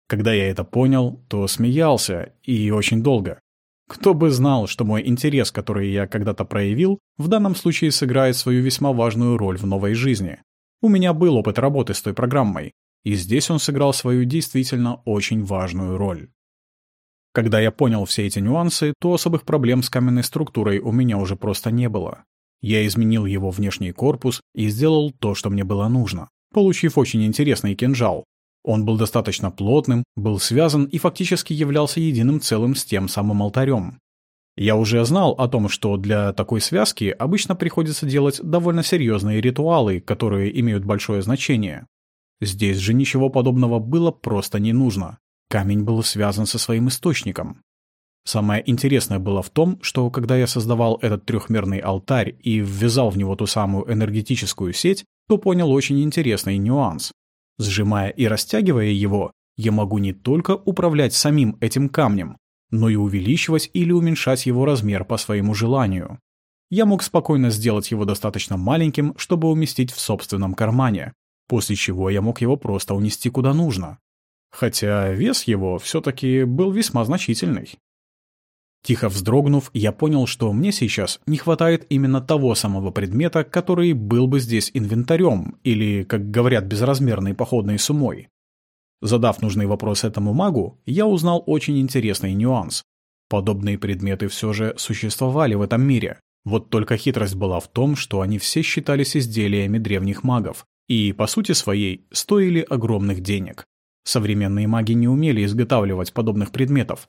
Speaker 1: Когда я это понял, то смеялся, и очень долго. Кто бы знал, что мой интерес, который я когда-то проявил, в данном случае сыграет свою весьма важную роль в новой жизни. У меня был опыт работы с той программой, и здесь он сыграл свою действительно очень важную роль. Когда я понял все эти нюансы, то особых проблем с каменной структурой у меня уже просто не было. Я изменил его внешний корпус и сделал то, что мне было нужно, получив очень интересный кинжал, он был достаточно плотным, был связан и фактически являлся единым целым с тем самым алтарем. Я уже знал о том, что для такой связки обычно приходится делать довольно серьезные ритуалы, которые имеют большое значение. Здесь же ничего подобного было просто не нужно. Камень был связан со своим источником. Самое интересное было в том, что когда я создавал этот трехмерный алтарь и ввязал в него ту самую энергетическую сеть, то понял очень интересный нюанс. Сжимая и растягивая его, я могу не только управлять самим этим камнем, но и увеличивать или уменьшать его размер по своему желанию. Я мог спокойно сделать его достаточно маленьким, чтобы уместить в собственном кармане, после чего я мог его просто унести куда нужно. Хотя вес его все-таки был весьма значительный. Тихо вздрогнув, я понял, что мне сейчас не хватает именно того самого предмета, который был бы здесь инвентарем, или, как говорят, безразмерной походной суммой. Задав нужный вопрос этому магу, я узнал очень интересный нюанс. Подобные предметы все же существовали в этом мире. Вот только хитрость была в том, что они все считались изделиями древних магов и, по сути своей, стоили огромных денег. Современные маги не умели изготавливать подобных предметов,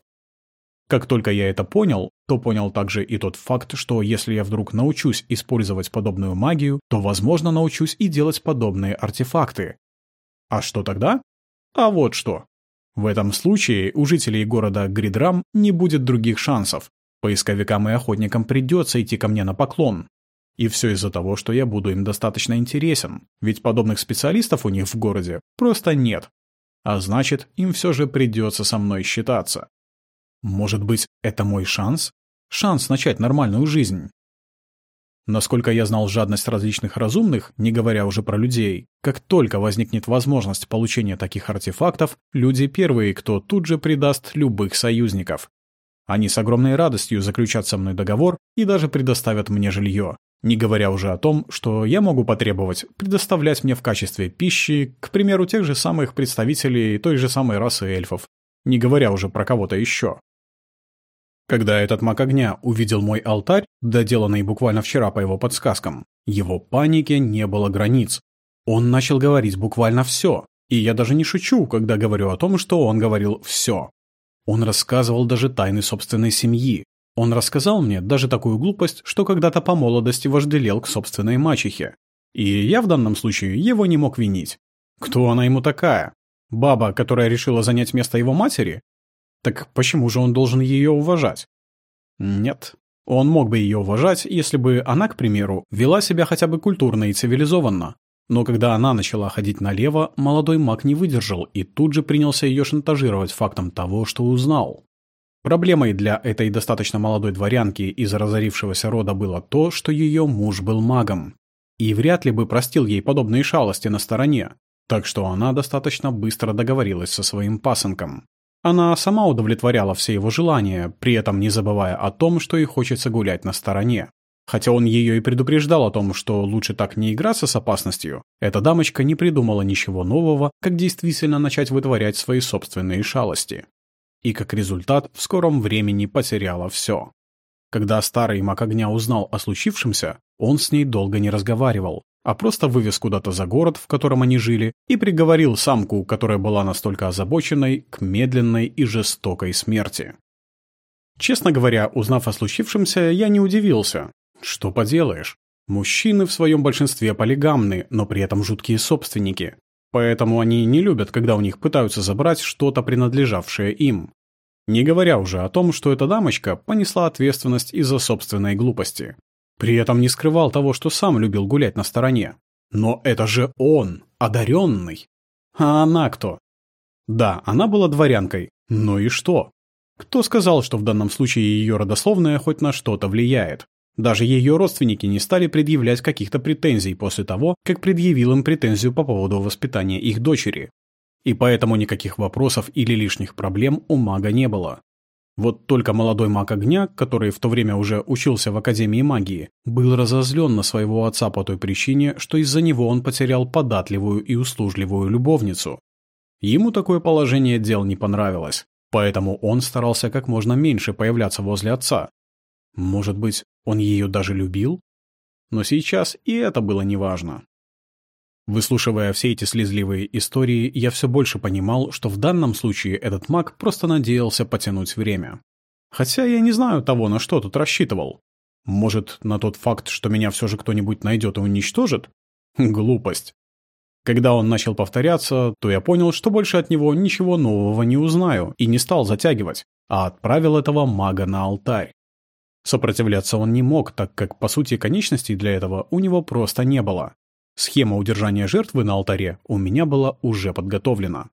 Speaker 1: как только я это понял, то понял также и тот факт, что если я вдруг научусь использовать подобную магию, то, возможно, научусь и делать подобные артефакты. А что тогда? А вот что. В этом случае у жителей города Гридрам не будет других шансов. Поисковикам и охотникам придется идти ко мне на поклон. И все из-за того, что я буду им достаточно интересен, ведь подобных специалистов у них в городе просто нет. А значит, им все же придется со мной считаться. Может быть, это мой шанс? Шанс начать нормальную жизнь. Насколько я знал жадность различных разумных, не говоря уже про людей, как только возникнет возможность получения таких артефактов, люди первые, кто тут же предаст любых союзников. Они с огромной радостью заключат со мной договор и даже предоставят мне жилье. Не говоря уже о том, что я могу потребовать предоставлять мне в качестве пищи, к примеру, тех же самых представителей той же самой расы эльфов. Не говоря уже про кого-то еще. Когда этот маг огня увидел мой алтарь, доделанный буквально вчера по его подсказкам, его панике не было границ. Он начал говорить буквально все, и я даже не шучу, когда говорю о том, что он говорил все. Он рассказывал даже тайны собственной семьи. Он рассказал мне даже такую глупость, что когда-то по молодости вожделел к собственной мачехе. И я в данном случае его не мог винить. Кто она ему такая? Баба, которая решила занять место его матери? Так почему же он должен ее уважать? Нет. Он мог бы ее уважать, если бы она, к примеру, вела себя хотя бы культурно и цивилизованно. Но когда она начала ходить налево, молодой маг не выдержал и тут же принялся ее шантажировать фактом того, что узнал. Проблемой для этой достаточно молодой дворянки из разорившегося рода было то, что ее муж был магом. И вряд ли бы простил ей подобные шалости на стороне, так что она достаточно быстро договорилась со своим пасынком. Она сама удовлетворяла все его желания, при этом не забывая о том, что ей хочется гулять на стороне. Хотя он ее и предупреждал о том, что лучше так не играться с опасностью, эта дамочка не придумала ничего нового, как действительно начать вытворять свои собственные шалости. И как результат в скором времени потеряла все. Когда старый маг огня узнал о случившемся, он с ней долго не разговаривал, а просто вывез куда-то за город, в котором они жили, и приговорил самку, которая была настолько озабоченной, к медленной и жестокой смерти. Честно говоря, узнав о случившемся, я не удивился. Что поделаешь? Мужчины в своем большинстве полигамны, но при этом жуткие собственники. Поэтому они не любят, когда у них пытаются забрать что-то, принадлежавшее им. Не говоря уже о том, что эта дамочка понесла ответственность из-за собственной глупости. При этом не скрывал того, что сам любил гулять на стороне. Но это же он, одаренный. А она кто? Да, она была дворянкой. Ну и что? Кто сказал, что в данном случае ее родословная хоть на что-то влияет? Даже ее родственники не стали предъявлять каких-то претензий после того, как предъявил им претензию по поводу воспитания их дочери. И поэтому никаких вопросов или лишних проблем у мага не было. Вот только молодой маг огня, который в то время уже учился в Академии магии, был разозлен на своего отца по той причине, что из-за него он потерял податливую и услужливую любовницу. Ему такое положение дел не понравилось, поэтому он старался как можно меньше появляться возле отца. Может быть, он ее даже любил? Но сейчас и это было неважно. Выслушивая все эти слезливые истории, я все больше понимал, что в данном случае этот маг просто надеялся потянуть время. Хотя я не знаю того, на что тут рассчитывал. Может, на тот факт, что меня все же кто-нибудь найдет и уничтожит? Глупость. Когда он начал повторяться, то я понял, что больше от него ничего нового не узнаю, и не стал затягивать, а отправил этого мага на алтарь. Сопротивляться он не мог, так как, по сути, конечностей для этого у него просто не было. Схема удержания жертвы на алтаре у меня была уже подготовлена.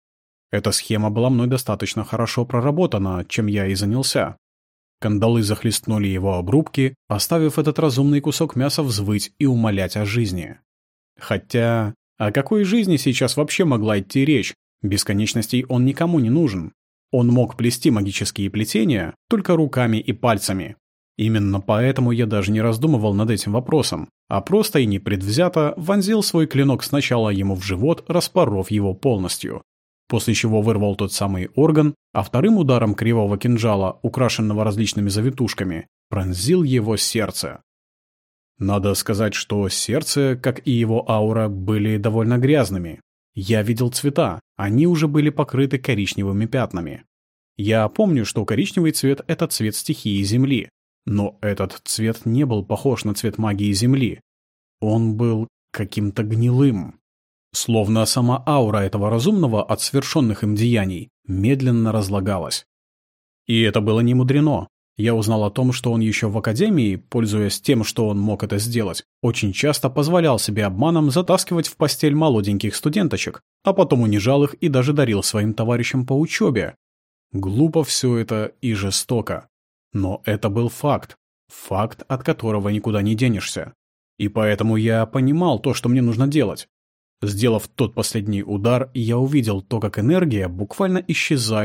Speaker 1: Эта схема была мной достаточно хорошо проработана, чем я и занялся. Кандалы захлестнули его обрубки, оставив этот разумный кусок мяса взвыть и умолять о жизни. Хотя, о какой жизни сейчас вообще могла идти речь? Бесконечностей он никому не нужен. Он мог плести магические плетения только руками и пальцами, Именно поэтому я даже не раздумывал над этим вопросом, а просто и непредвзято вонзил свой клинок сначала ему в живот, распоров его полностью. После чего вырвал тот самый орган, а вторым ударом кривого кинжала, украшенного различными завитушками, пронзил его сердце. Надо сказать, что сердце, как и его аура, были довольно грязными. Я видел цвета, они уже были покрыты коричневыми пятнами. Я помню, что коричневый цвет — это цвет стихии Земли, но этот цвет не был похож на цвет магии Земли. Он был каким-то гнилым. Словно сама аура этого разумного от совершенных им деяний медленно разлагалась. И это было не мудрено. Я узнал о том, что он еще в академии, пользуясь тем, что он мог это сделать, очень часто позволял себе обманом затаскивать в постель молоденьких студенточек, а потом унижал их и даже дарил своим товарищам по учебе. Глупо все это и жестоко. Но это был факт. Факт, от которого никуда не денешься. И поэтому я понимал то, что мне нужно делать. Сделав тот последний удар, я увидел то, как энергия буквально исчезает